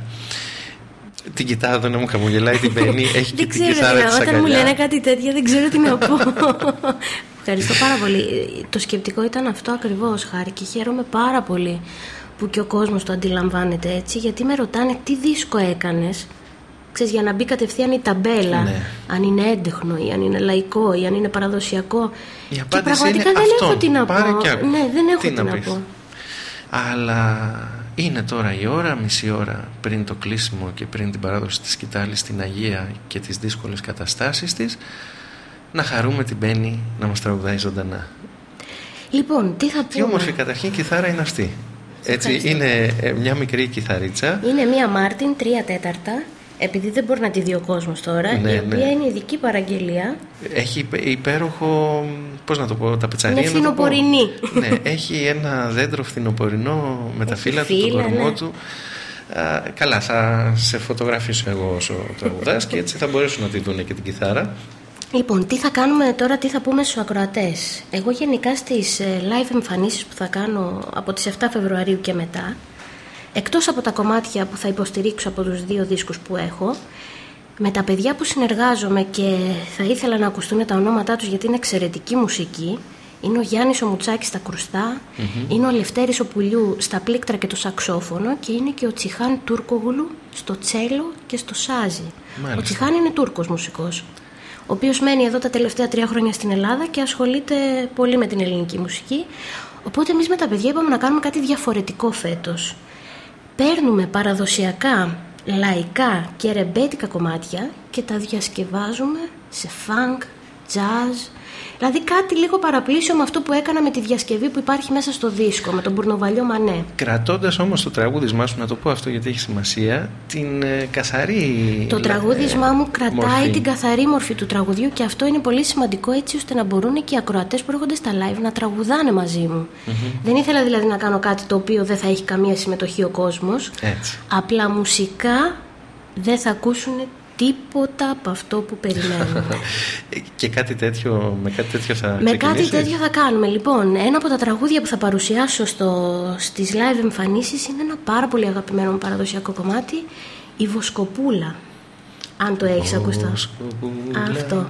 Την κοιτάω εδώ να μου χαμογελάει την (laughs) Μπέννη, έχει και την κιθάρα της Όταν μου λένε κάτι τέτοια δεν ξέρω τι να πω. (laughs) Ευχαριστώ πάρα πολύ. Το σκεπτικό ήταν αυτό ακριβώς, Χάρη, και χαίρομαι πάρα πολύ που και ο κόσμος το αντιλαμβάνεται έτσι, γιατί με ρωτάνε τι δίσκο έκανες ξέρεις, για να μπει κατευθείαν η ταμπέλα Ναι. αν είναι έντεχνο ή αν είναι λαϊκό ή αν είναι παραδοσιακό Η και απάντηση πραγματικά είναι δεν αυτό. έχω τι να Πάρε πω και άκου. ναι, δεν έχω Τι τι να να, πεις. πω Αλλά είναι τώρα η ώρα, μισή ώρα πριν το κλείσιμο και πριν την παράδοση της σκητάλης στην Αγία και τις δύσκολες καταστάσεις της να χαρούμε την Μπένη να μας τραγουδάει ζωντανά. λοιπόν, τι θα Τι πούμε; όμορφη καταρχήν κιθάρα είναι αυτή. Έτσι, ευχαριστώ. είναι ε, μια μικρή κιθαρίτσα. είναι μία Μάρτιν, τρία τέταρτα επειδή δεν μπορεί να τη δει ο κόσμος τώρα Ναι, η ναι. οποία είναι ειδική παραγγελία Έχει υπε- υπέροχο, πώς να το πω, τα πετσαρία. είναι να το πω. φθινοπορεινή ναι, έχει ένα δέντρο φθινοπορεινό με τα Έχει φύλλα του, τον φύλλα, κορμό ναι. του. Α, καλά, θα σε φωτογραφίσω εγώ όσο τραγουδάς και έτσι θα μπορέσουν να τη δουν και την κιθάρα. Λοιπόν, τι θα κάνουμε τώρα, τι θα πούμε στους ακροατές; Εγώ γενικά στις ε, live εμφανίσεις που θα κάνω από τις 7 Φεβρουαρίου και μετά, εκτός από τα κομμάτια που θα υποστηρίξω από τους δύο δίσκους που έχω, με τα παιδιά που συνεργάζομαι και θα ήθελα να ακουστούν τα ονόματά τους γιατί είναι εξαιρετική μουσική, είναι ο Γιάννης ο Μουτσάκης στα κρουστά, είναι ο Λευτέρης ο Πουλιού στα πλήκτρα και το σαξόφωνο και είναι και ο Τσιχάν Τούρκογλου στο τσέλο και στο σάζι. Μάλιστα. Ο Τσιχάν είναι Τούρκος μουσικός ο οποίος μένει εδώ τα τελευταία τρία χρόνια στην Ελλάδα και ασχολείται πολύ με την ελληνική μουσική. Οπότε εμείς με τα παιδιά είπαμε να κάνουμε κάτι διαφορετικό φέτος. Παίρνουμε παραδοσιακά, λαϊκά και ρεμπέτικα κομμάτια και τα διασκευάζουμε σε funk, jazz, δηλαδή κάτι λίγο παραπλήσιο με αυτό που έκανα με τη διασκευή που υπάρχει μέσα στο δίσκο, με τον Μπουρνοβαλιό Μανέ. Κρατώντας όμως το τραγούδισμά σου, να το πω αυτό γιατί έχει σημασία, την ε, καθαρή Το ε, τραγούδισμά μου κρατάει μορφή. την καθαρή μορφή του τραγουδιού και αυτό είναι πολύ σημαντικό έτσι ώστε να μπορούν και οι ακροατές που έρχονται στα live να τραγουδάνε μαζί μου. Δεν ήθελα δηλαδή να κάνω κάτι το οποίο δεν θα έχει καμία συμμετοχή ο κόσμος. Έτσι. Απλά μουσικά δεν θα ακούσουν τίποτα από αυτό που περιμένουν. (laughs) Και κάτι τέτοιο, με κάτι τέτοιο θα Με κάτι ξεκινήσεις; τέτοιο θα κάνουμε. Λοιπόν, ένα από τα τραγούδια που θα παρουσιάσω στο, στις live εμφανίσεις είναι ένα πάρα πολύ αγαπημένο μου παραδοσιακό κομμάτι, η Βοσκοπούλα. Αν το έχεις ακουστά. Βοσκοπούλα. Αυτό.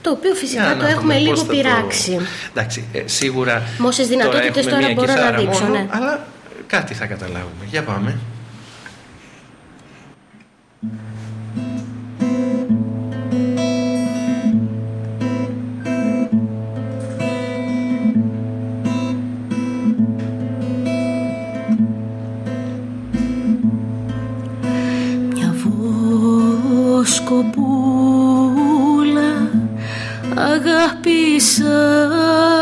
Το οποίο φυσικά Για το να έχουμε δούμε πώς λίγο θα το- πειράξει. Εντάξει, ε, σίγουρα. Με όσες δυνατότητες έχουμε τώρα μία μπορώ να κιθάρα δείξω, μόνο, ναι. Αλλά κάτι θα καταλάβουμε. Για πάμε. percepção.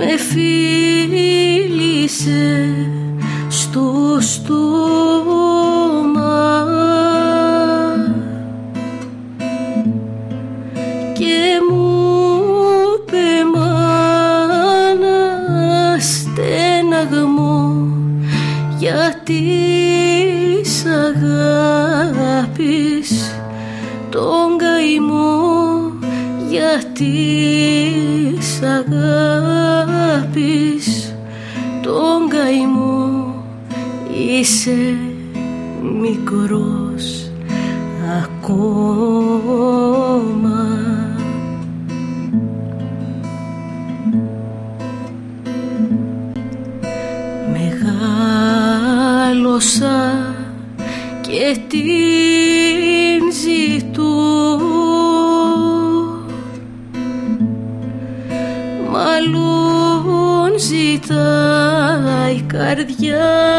Με φίλησε στο στόμα είσαι μικρός ακόμα. Μεγάλωσα και την ζητώ. Μάλλον ζητάει η καρδιά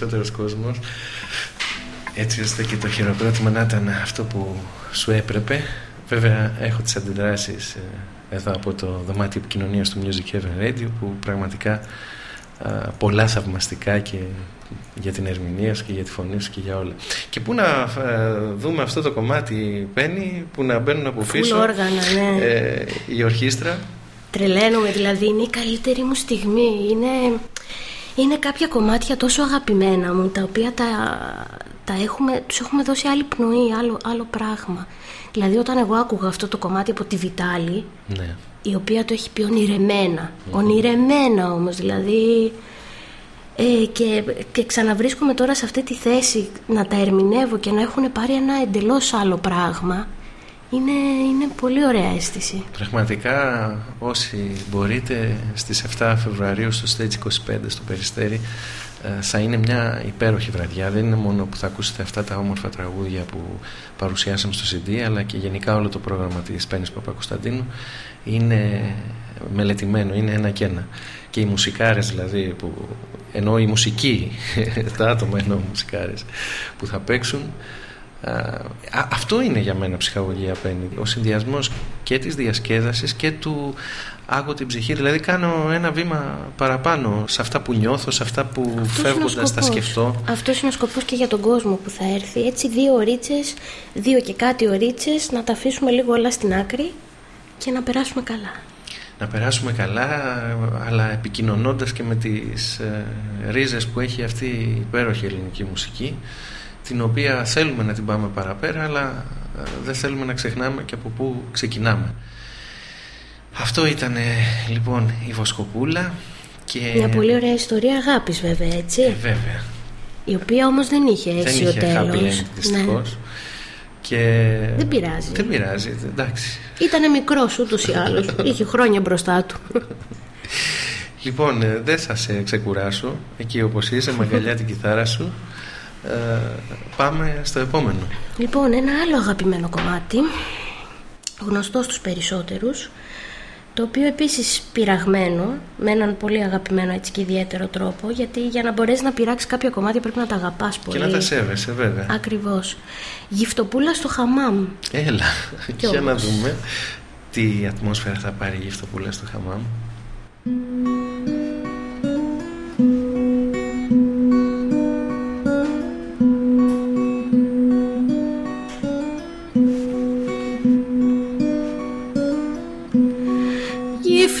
ήμασταν περισσότερος κόσμος έτσι ώστε και το χειροκρότημα να ήταν αυτό που σου έπρεπε. Βέβαια έχω τις αντιδράσεις ε, εδώ από το δωμάτιο επικοινωνίας του Music Heaven Radio που πραγματικά α, πολλά θαυμαστικά και για την ερμηνεία σου και για τη φωνή σου και για όλα. Και πού να ε, δούμε αυτό το κομμάτι, Πένι, που να μπαίνουν από Φουλ πίσω όργανα, ναι. ε, η ορχήστρα. Τρελαίνομαι, δηλαδή είναι η καλύτερη μου στιγμή. Είναι, είναι κάποια κομμάτια τόσο αγαπημένα μου, τα οποία τα, τα έχουμε, τους έχουμε δώσει άλλη πνοή, άλλο, άλλο πράγμα. Δηλαδή όταν εγώ άκουγα αυτό το κομμάτι από τη Βιτάλη, Ναι. η οποία το έχει πει ονειρεμένα. Ονειρεμένα όμως, δηλαδή... Ε, και, και ξαναβρίσκομαι τώρα σε αυτή τη θέση να τα ερμηνεύω και να έχουν πάρει ένα εντελώς άλλο πράγμα. Είναι, είναι πολύ ωραία αίσθηση. Πραγματικά όσοι μπορείτε στις 7 Φεβρουαρίου στο Stage 25 στο Περιστέρι ε, θα είναι μια υπέροχη βραδιά. Δεν είναι μόνο που θα ακούσετε αυτά τα όμορφα τραγούδια που παρουσιάσαμε στο CD αλλά και γενικά όλο το πρόγραμμα της Πέννης Παπακοσταντίνου είναι μελετημένο, είναι ένα και ένα. Και οι μουσικάρες δηλαδή που ενώ η μουσική, (laughs) τα άτομα εννοώ μουσικάρες που θα παίξουν Α, αυτό είναι για μένα ψυχαγωγία Πέννη. Ο συνδυασμός και της διασκέδασης και του άγω την ψυχή. Δηλαδή κάνω ένα βήμα παραπάνω σε αυτά που νιώθω, σε αυτά που Αυτός είναι ο φεύγοντας τα σκοπός. σκεφτώ. Αυτός είναι ο σκοπός και για τον κόσμο που θα έρθει. Έτσι δύο ωρίτσες, δύο και κάτι ωρίτσες, να τα αφήσουμε λίγο όλα στην άκρη και να περάσουμε καλά. Να περάσουμε καλά, αλλά επικοινωνώντας και με τις ε, ρίζες που έχει αυτή η υπέροχη ελληνική μουσική, την οποία θέλουμε να την πάμε παραπέρα, αλλά ε, δεν θέλουμε να ξεχνάμε και από πού ξεκινάμε. Αυτό ήταν ε, λοιπόν η Βοσκοπούλα και... Μια πολύ ωραία ιστορία αγάπης βέβαια, έτσι. Ε, βέβαια. Η οποία όμως δεν είχε Δεν αίσιο είχε τέλος. happy end δυστυχώς. Και... Δεν πειράζει. Δεν πειράζει, εντάξει. Ήτανε μικρός ούτως ή άλλως. (laughs) είχε χρόνια μπροστά του. Λοιπόν, ε, δεν θα σε ξεκουράσω εκεί όπως είσαι, (laughs) με αγκαλιά την κιθάρα σου. Ε, πάμε στο επόμενο. Λοιπόν, ένα άλλο αγαπημένο κομμάτι, γνωστό στους περισσότερους, το οποίο επίσης πειραγμένο, με έναν πολύ αγαπημένο έτσι και ιδιαίτερο τρόπο, γιατί για να μπορέσεις να πειράξεις κάποιο κομμάτι πρέπει να τα αγαπάς πολύ. Και να τα σέβεσαι, βέβαια. Ακριβώς. Γυφτοπούλα στο χαμάμ. Έλα, Κι για να όμως. δούμε τι ατμόσφαιρα θα πάρει η γυφτοπούλα στο χαμάμ.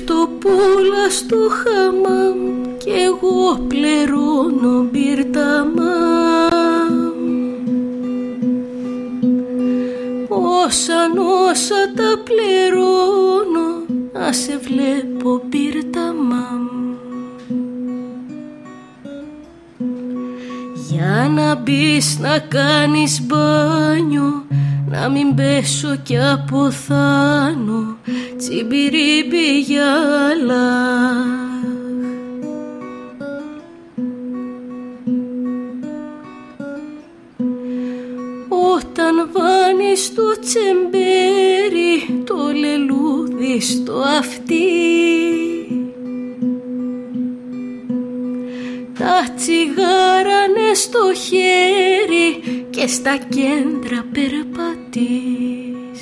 Γυφτοπούλα στο χαμάμ κι εγώ πληρώνω μπυρταμά Όσα όσα τα πληρώνω να σε βλέπω μπυρταμά Για να μπεις να κάνεις μπάνιο να μην πέσω κι αποθάνω τσιμπυρίμπι γυαλά Όταν βάνεις το τσεμπέρι το λελούδι στο αυτί Τα τσιγάρανε στο χέρι και στα κέντρα περπατείς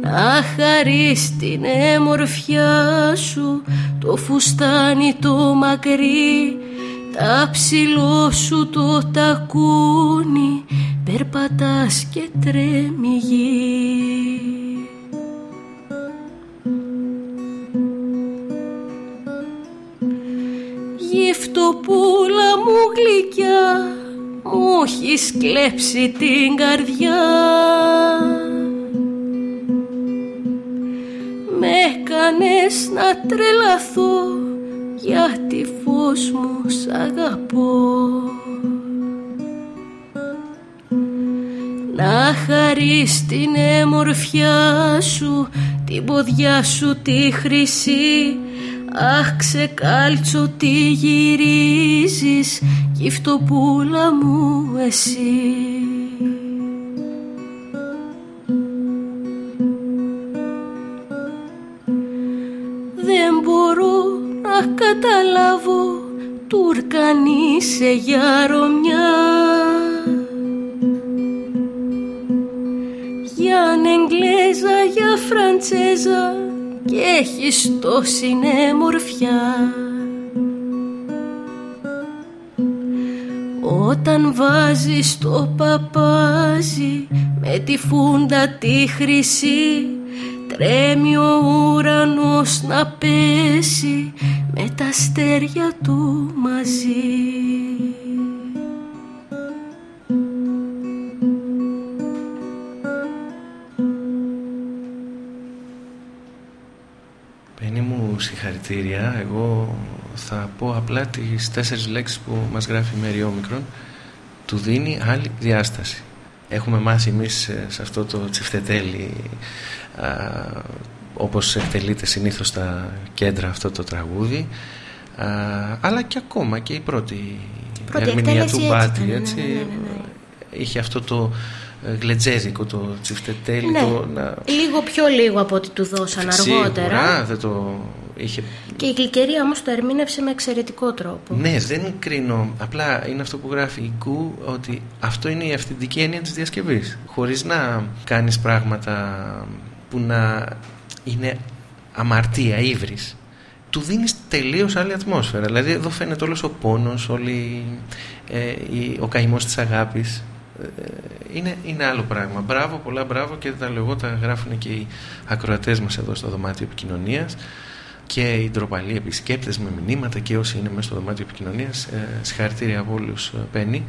Να χαρείς την έμορφιά σου το φουστάνι το μακρύ τα ψηλό σου το τακούνι περπατάς και τρέμει η γη Γυφτοπούλα μου γλυκιά μου έχεις κλέψει την καρδιά. Με έκανες να τρελαθώ γιατί φως μου σ' αγαπώ. Να χαρείς την έμορφιά σου την ποδιά σου τη χρυσή Αχ ξεκάλτσο τι γυρίζεις Γυφτοπούλα μου εσύ. Δεν μπορώ να καταλάβω Τουρκανή σε για Ρωμιά Για Εγγλέζα, για Φραντσέζα και έχεις τόση μορφιά Όταν βάζεις το παπάζι με τη φούντα τη χρυσή τρέμει ο ουρανός να πέσει με τα αστέρια του μαζί συγχαρητήρια. Εγώ θα πω απλά τις τέσσερις λέξεις που μας γράφει η Μέρη Όμικρον. Του δίνει άλλη διάσταση. Έχουμε μάθει εμείς ε, σε αυτό το τσιφτετέλι α, όπως εκτελείται συνήθως στα κέντρα αυτό το τραγούδι α, αλλά και ακόμα και η πρώτη, πρώτη ερμηνεία του εκτέλεση Μπάτι έτσι ήταν, έτσι, ναι, ναι, ναι, ναι. είχε αυτό το ε, γλετζέδικο το τσιφτετέλι Ναι, το, να, λίγο πιο λίγο από ό,τι του δώσαν αργότερα Σίγουρα δεν το είχε Και η Γλυκερία όμως το ερμήνευσε με εξαιρετικό τρόπο Ναι, δεν κρίνω. Απλά είναι αυτό που γράφει η Γκου ότι αυτό είναι η αυθεντική έννοια της διασκευής. Χωρίς να κάνεις πράγματα που να είναι αμαρτία, ύβρις. Του δίνεις τελείως άλλη ατμόσφαιρα. Δηλαδή εδώ φαίνεται όλος ο πόνος, όλη, ε, η- ο καημός της αγάπης. Ε, είναι, είναι άλλο πράγμα. Μπράβο, πολλά μπράβο και τα λέω εγώ, τα γράφουν και οι ακροατές μας εδώ στο δωμάτιο επικοινωνίας και οι ντροπαλοί επισκέπτες με μηνύματα και όσοι είναι μέσα στο δωμάτιο επικοινωνίας ε, συγχαρητήρια από όλους ε, Πέννη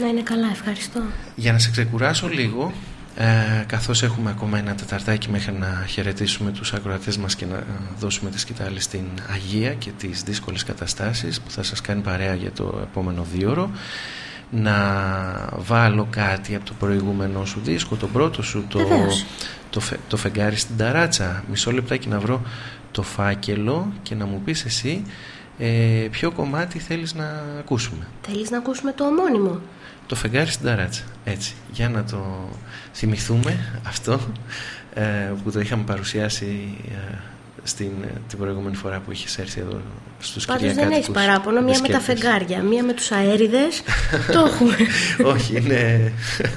Να είναι καλά, ευχαριστώ για να σε ξεκουράσω λίγο ε, καθώς έχουμε ακόμα ένα τεταρτάκι μέχρι να χαιρετήσουμε τους ακροατές μας και να ε, δώσουμε τη σκητάλη στην Αγία και τις δύσκολες καταστάσεις που θα σας κάνει παρέα για το επόμενο δίωρο να βάλω κάτι από το προηγούμενο σου δίσκο, τον πρώτο σου, το, Βεβαίως. το, φε- το φεγγάρι στην ταράτσα. Μισό λεπτάκι να βρω το φάκελο και να μου πεις εσύ ε, ποιο κομμάτι θέλεις να ακούσουμε. Θέλεις να ακούσουμε το ομώνυμο; Το φεγγάρι στην ταράτσα. Έτσι. Για να το θυμηθούμε αυτό ε, που το είχαμε παρουσιάσει ε, στην, την προηγούμενη φορά που είχες έρθει εδώ στους Πάντως δεν Κυριακάτικους έχεις παράπονο Μία με τα επισκέπτες. φεγγάρια Μία με τους αέριδες (laughs) Το έχουμε Όχι, είναι.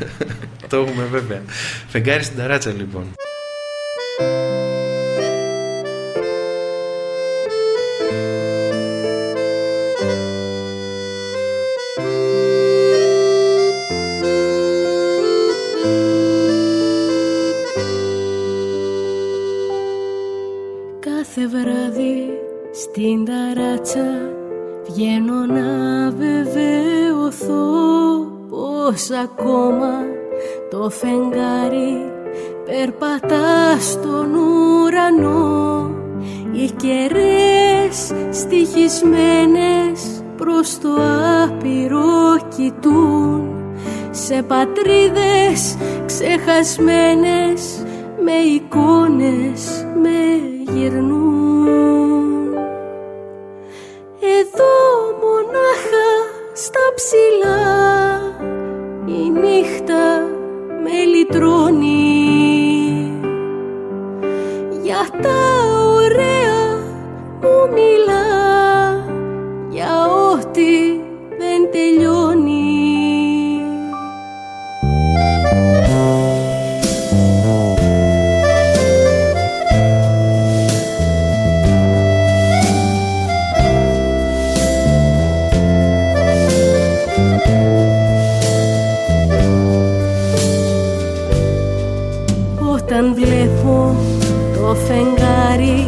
(laughs) το έχουμε βέβαια. Φεγγάρι στην ταράτσα λοιπόν. Φεγγάρι περπατάς στον ουρανό. Οι κεραίες στοιχισμένες προς το άπειρο κοιτούν. Σε πατρίδες ξεχασμένες με εικόνες με γυρνούν. Εδώ μονάχα στα ψηλά η νύχτα με λυτρώνει. Για τα ωραία μου μιλά για ό,τι δεν τελειώνει βλέπω το φεγγάρι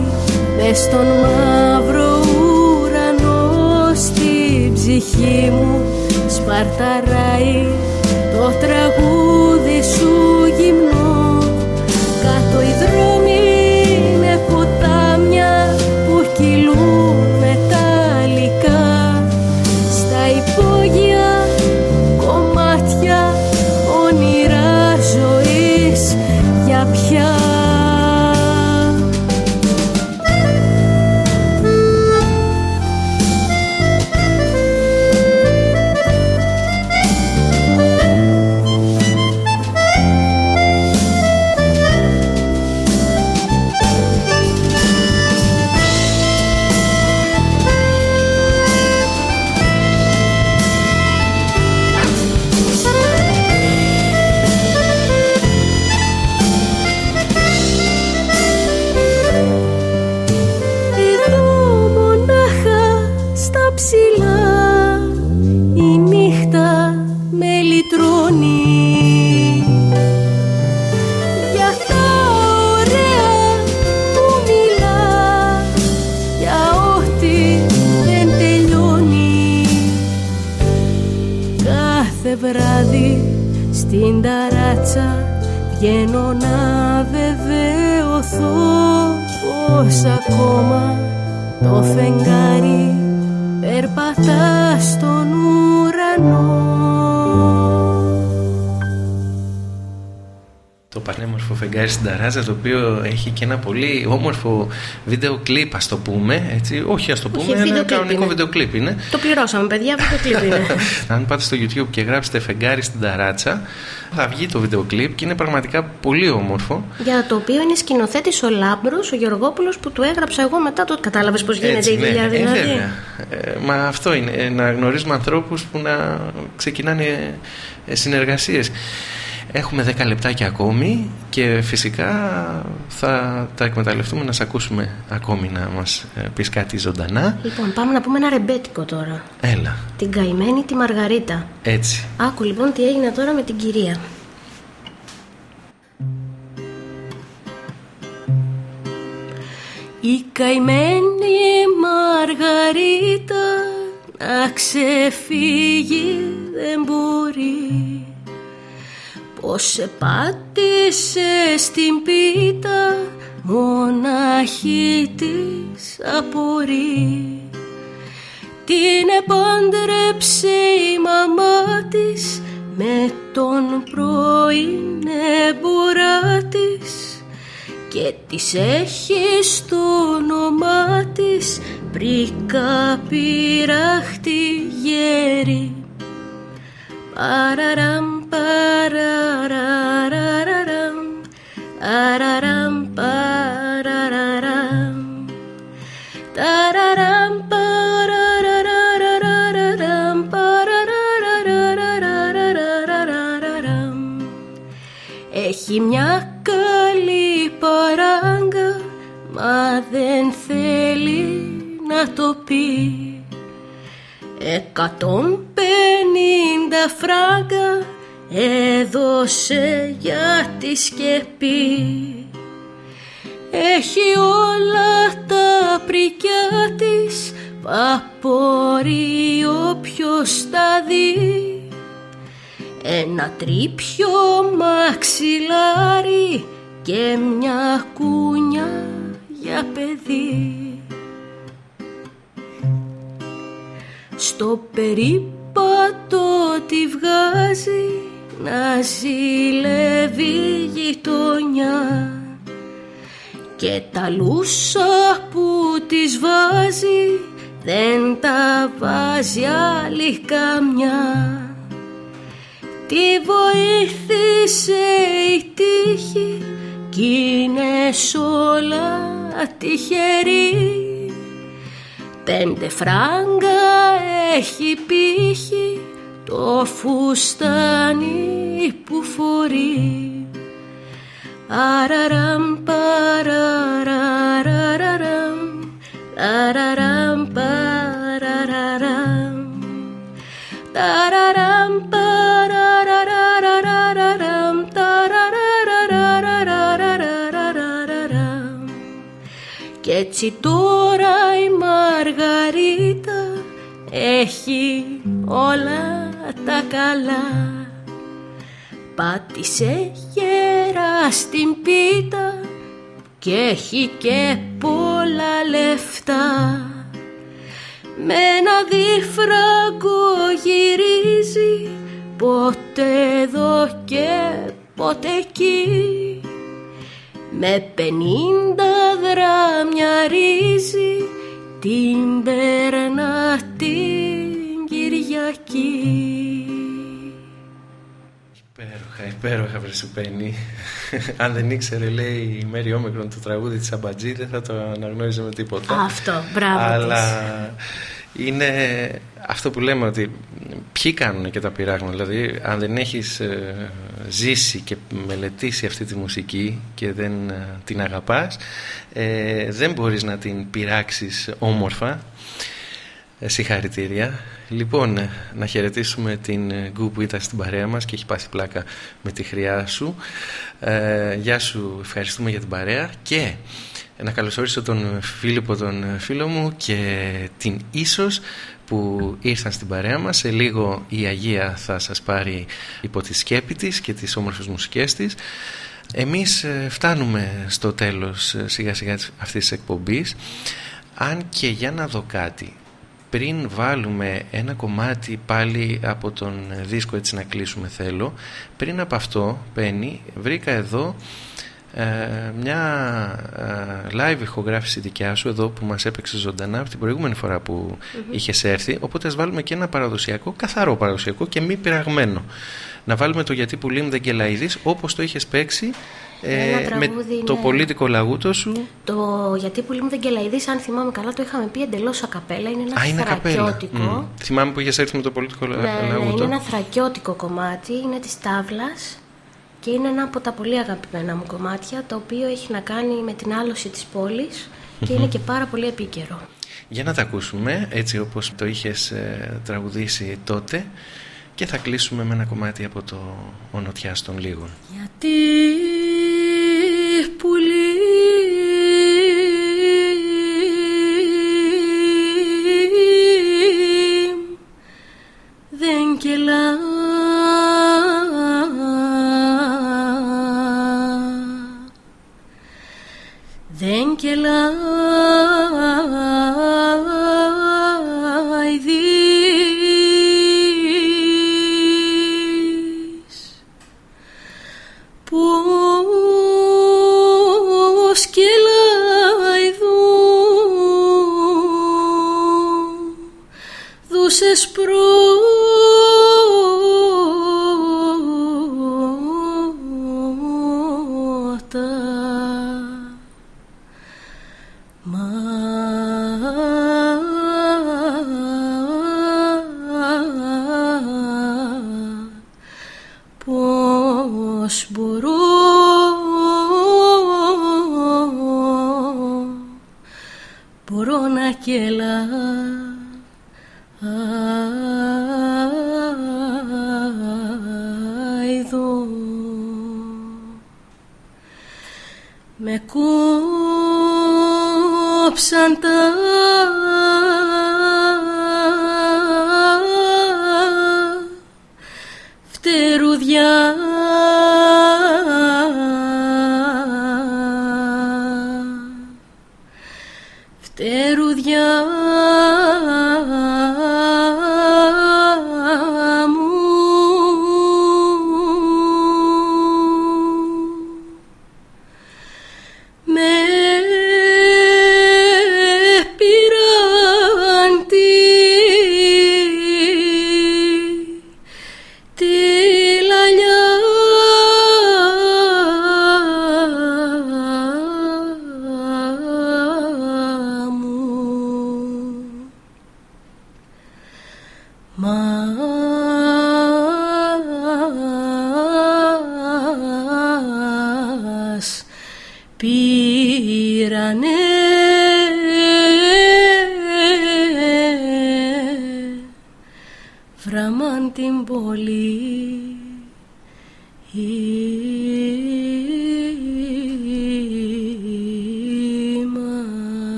μες στον μαύρο ουρανό. Στην ψυχή μου σπαρταράει το τραγούδι σου γυμνό. Κάτω οι δρόμοι φεγγάρι στην Ταράζα, το οποίο έχει και ένα πολύ όμορφο βίντεο κλιπ, ας το πούμε. Έτσι. Όχι, ας το πούμε, βίντεο ένα κλιπ κανονικό είναι. βίντεο κλιπ είναι. Το πληρώσαμε, παιδιά, αυτό το κλειπ είναι. (laughs) Αν πάτε στο YouTube και γράψετε φεγγάρι στην Ταράτσα, θα βγει το βίντεο κλιπ και είναι πραγματικά πολύ όμορφο. Για το οποίο είναι σκηνοθέτης ο Λάμπρος, ο Γεωργόπουλος, που του έγραψα εγώ μετά το. Κατάλαβες πώς γίνεται Έτσι, η δουλειά, ναι, ε, δηλαδή; βέβαια. Ε, μα αυτό είναι, ε, να γνωρίζουμε ανθρώπους που να ξεκινάνε ε, συνεργασίες. Έχουμε 10 λεπτάκια ακόμη και φυσικά θα τα εκμεταλλευτούμε να σε ακούσουμε ακόμη να μας ε, πεις κάτι ζωντανά. Λοιπόν, πάμε να πούμε ένα ρεμπέτικο τώρα. Έλα, Την καημένη τη Μαργαρίτα. έτσι. Άκου λοιπόν τι έγινε τώρα με την κυρία. Η καημένη Μαργαρίτα να ξεφύγει δεν μπορεί Πως σε πάτησε στην πίτα μοναχή της απορεί Την επάντρεψε η μαμά της με τον πρώην εμπορά της και της έχει στο όνομά της πρίκα πειράχτη γέρι Παραραμ παραραραραραμ Αραραμ παραραραμ Ταραραμ παραραραραραραμ Παραραραραραραραραραραραμ Έχει μια καλή παράγκα Μα δεν θέλει να το πει Εκατόν πενήντα φράγκα έδωσε για τη σκεπή. Έχει όλα τα απορείο ποιος τα δει. Ένα τρίπιο μαξιλάρι και μια κούνια για παιδί Στο περίπατο τη βγάζει να ζηλεύει γειτονιά. Και τα λούσα που της βάζει δεν τα βάζει άλλη καμιά. Τη βοήθησε η τύχη κι είναι σ' όλα τυχερή Πέντε φράγκα έχει πύχη το φουστάνι που φορεί. Αραραμ παραραραραραμ Αραραμ παραραραραμ Ταραραμ παραραραραραραμ Κι έτσι τώρα η Μαργαρίτα έχει όλα τα καλά. Πάτησε γέρα στην πίτα και έχει και πολλά λεφτά. Με ένα δίφραγκο γυρίζει ποτέ εδώ και ποτέ εκεί με πενήντα δράμια ρίζει την περνά την Κυριακή Υπέροχα, υπέροχα βρεσουπένη. Αν δεν ήξερε, λέει η Μέρη Όμικρον το τραγούδι της Αμπατζή, δεν θα το αναγνώριζε με τίποτα. Αυτό, μπράβο Αλλά είναι αυτό που λέμε ότι ποιοι κάνουν και τα πειράγματα. Δηλαδή, αν δεν έχεις ε, ζήσει και μελετήσει αυτή τη μουσική και δεν ε, την αγαπάς, ε, δεν μπορείς να την πειράξεις όμορφα. Ε, Συγχαρητήρια. Λοιπόν, ε, να χαιρετήσουμε την ε, Γκου που ήταν στην παρέα μας και έχει πάσει πλάκα με τη χρειά σου. Ε, γεια σου, ευχαριστούμε για την παρέα και να καλωσορίσω τον Φίλιππο τον φίλο μου και την Ίσος που ήρθαν στην παρέα μας. Σε λίγο η Αγία θα σας πάρει υπό τη σκέπη της και τις όμορφες μουσικές της. Εμείς ε, φτάνουμε στο τέλος ε, σιγά σιγά αυτής της εκπομπής αν και για να δω κάτι πριν βάλουμε ένα κομμάτι πάλι από τον δίσκο έτσι να κλείσουμε θέλω πριν από αυτό Πένι βρήκα εδώ ε, μια ε, live ηχογράφηση δικιά σου εδώ που μας έπαιξε ζωντανά από την προηγούμενη φορά που mm είχες έρθει οπότε ας βάλουμε και ένα παραδοσιακό καθαρό παραδοσιακό και μη πειραγμένο να βάλουμε το γιατί που λέμε δεν κελαίδης όπως το είχες παίξει ε, με το πολίτικο λαγούτο σου. Το γιατί που λέμε δεν κελαίδης, αν θυμάμαι καλά, το είχαμε πει εντελώς ακαπέλα. Είναι ένα Α, είναι θρακιώτικο. Mm. Θυμάμαι που είχες έρθει με το πολίτικο Ναι, λαγούτο. ναι, είναι ένα θρακιώτικο κομμάτι, είναι της τάβλας και είναι ένα από τα πολύ αγαπημένα μου κομμάτια το οποίο έχει να κάνει με την άλωση της πόλης και είναι και πάρα πολύ επίκαιρο. Για να τα ακούσουμε έτσι όπως το είχες ε, τραγουδήσει τότε και θα κλείσουμε με ένα κομμάτι από το «Ο Νοτιάς των Λίγων». Γιατί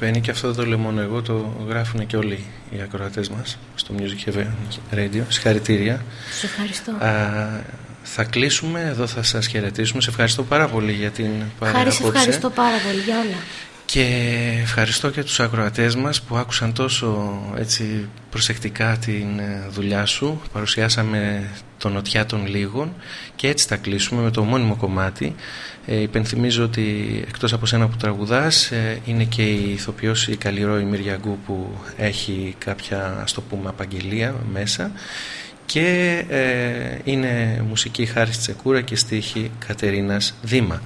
Πένι και αυτό δεν το λέω μόνο εγώ, το γράφουν και όλοι οι ακροατές μας στο Music Heaven Radio. Συγχαρητήρια. Σε ευχαριστώ. Α, θα κλείσουμε, εδώ θα σας χαιρετήσουμε. Σε ευχαριστώ πάρα πολύ για την παρέα Σε ευχαριστώ πάρα πολύ για όλα. Και ευχαριστώ και τους ακροατές μας που άκουσαν τόσο έτσι, προσεκτικά την ε, δουλειά σου. Παρουσιάσαμε το νοτιά των λίγων και έτσι θα κλείσουμε με το μόνιμο κομμάτι. Ε, υπενθυμίζω ότι εκτός από σένα που τραγουδάς ε, είναι και η ηθοποιός η Καλλιρόη Μυριαγκού που έχει κάποια ας το πούμε απαγγελία μέσα και ε, είναι μουσική Χάρης Τσεκούρα και στίχη Κατερίνας Δήμα.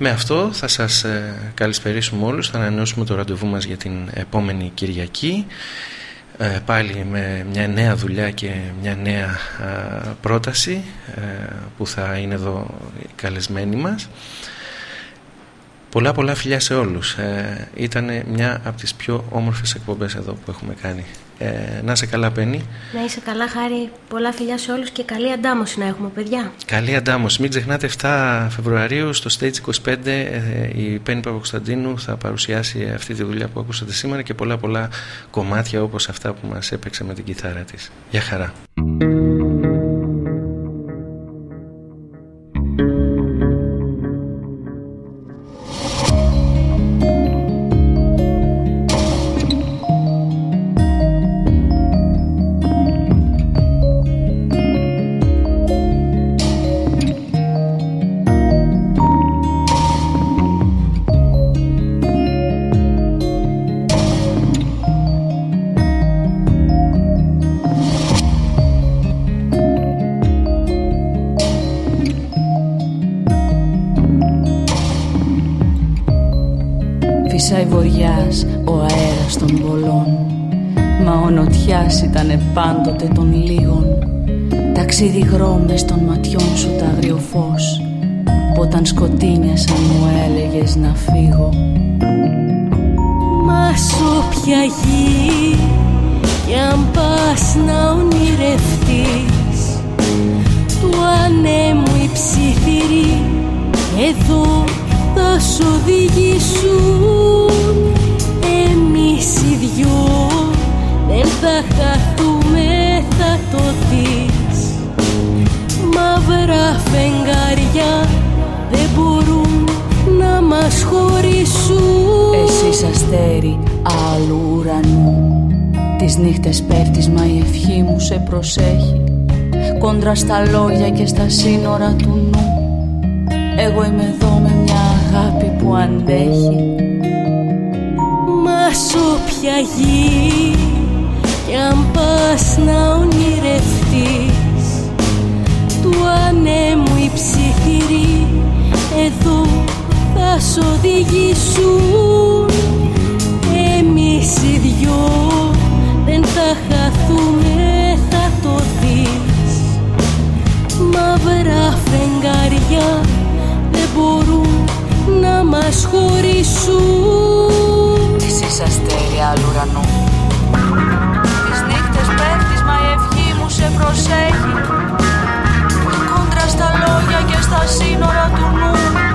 Με αυτό θα σας ε, καλησπερίσουμε όλους, θα ανανεώσουμε το ραντεβού μας για την επόμενη Κυριακή ε, πάλι με μια νέα δουλειά και μια νέα πρόταση ε, που θα είναι εδώ οι καλεσμένοι μας. Πολλά πολλά φιλιά σε όλους. Ε, ήταν μια από τις πιο όμορφες εκπομπές εδώ που έχουμε κάνει. Ε, να είσαι καλά, Πέννη. Να είσαι καλά, Χάρη. Πολλά φιλιά σε όλους και καλή αντάμωση να έχουμε, παιδιά. Καλή αντάμωση. Μην ξεχνάτε 7 Φεβρουαρίου στο Stage 25 ε, η Πέννη Παπακοσταντίνου θα παρουσιάσει αυτή τη δουλειά που ακούσατε σήμερα και πολλά πολλά κομμάτια όπως αυτά που μας έπαιξε με την κιθάρα της. Γεια χαρά. Στα λόγια και στα σύνορα του νου. Εγώ είμαι εδώ με μια αγάπη που αντέχει. Μα σ' όποια γη κι αν πας να ονειρευτείς Του ανέμου οι ψιθυροί Εδώ θα σ' οδηγήσουν φεγγάρια δεν μπορούν να μας χωρίσουν. Εσείς αστέρια ουρανού. Σε προσέχει. Κόντρα στα λόγια και στα σύνορα του νου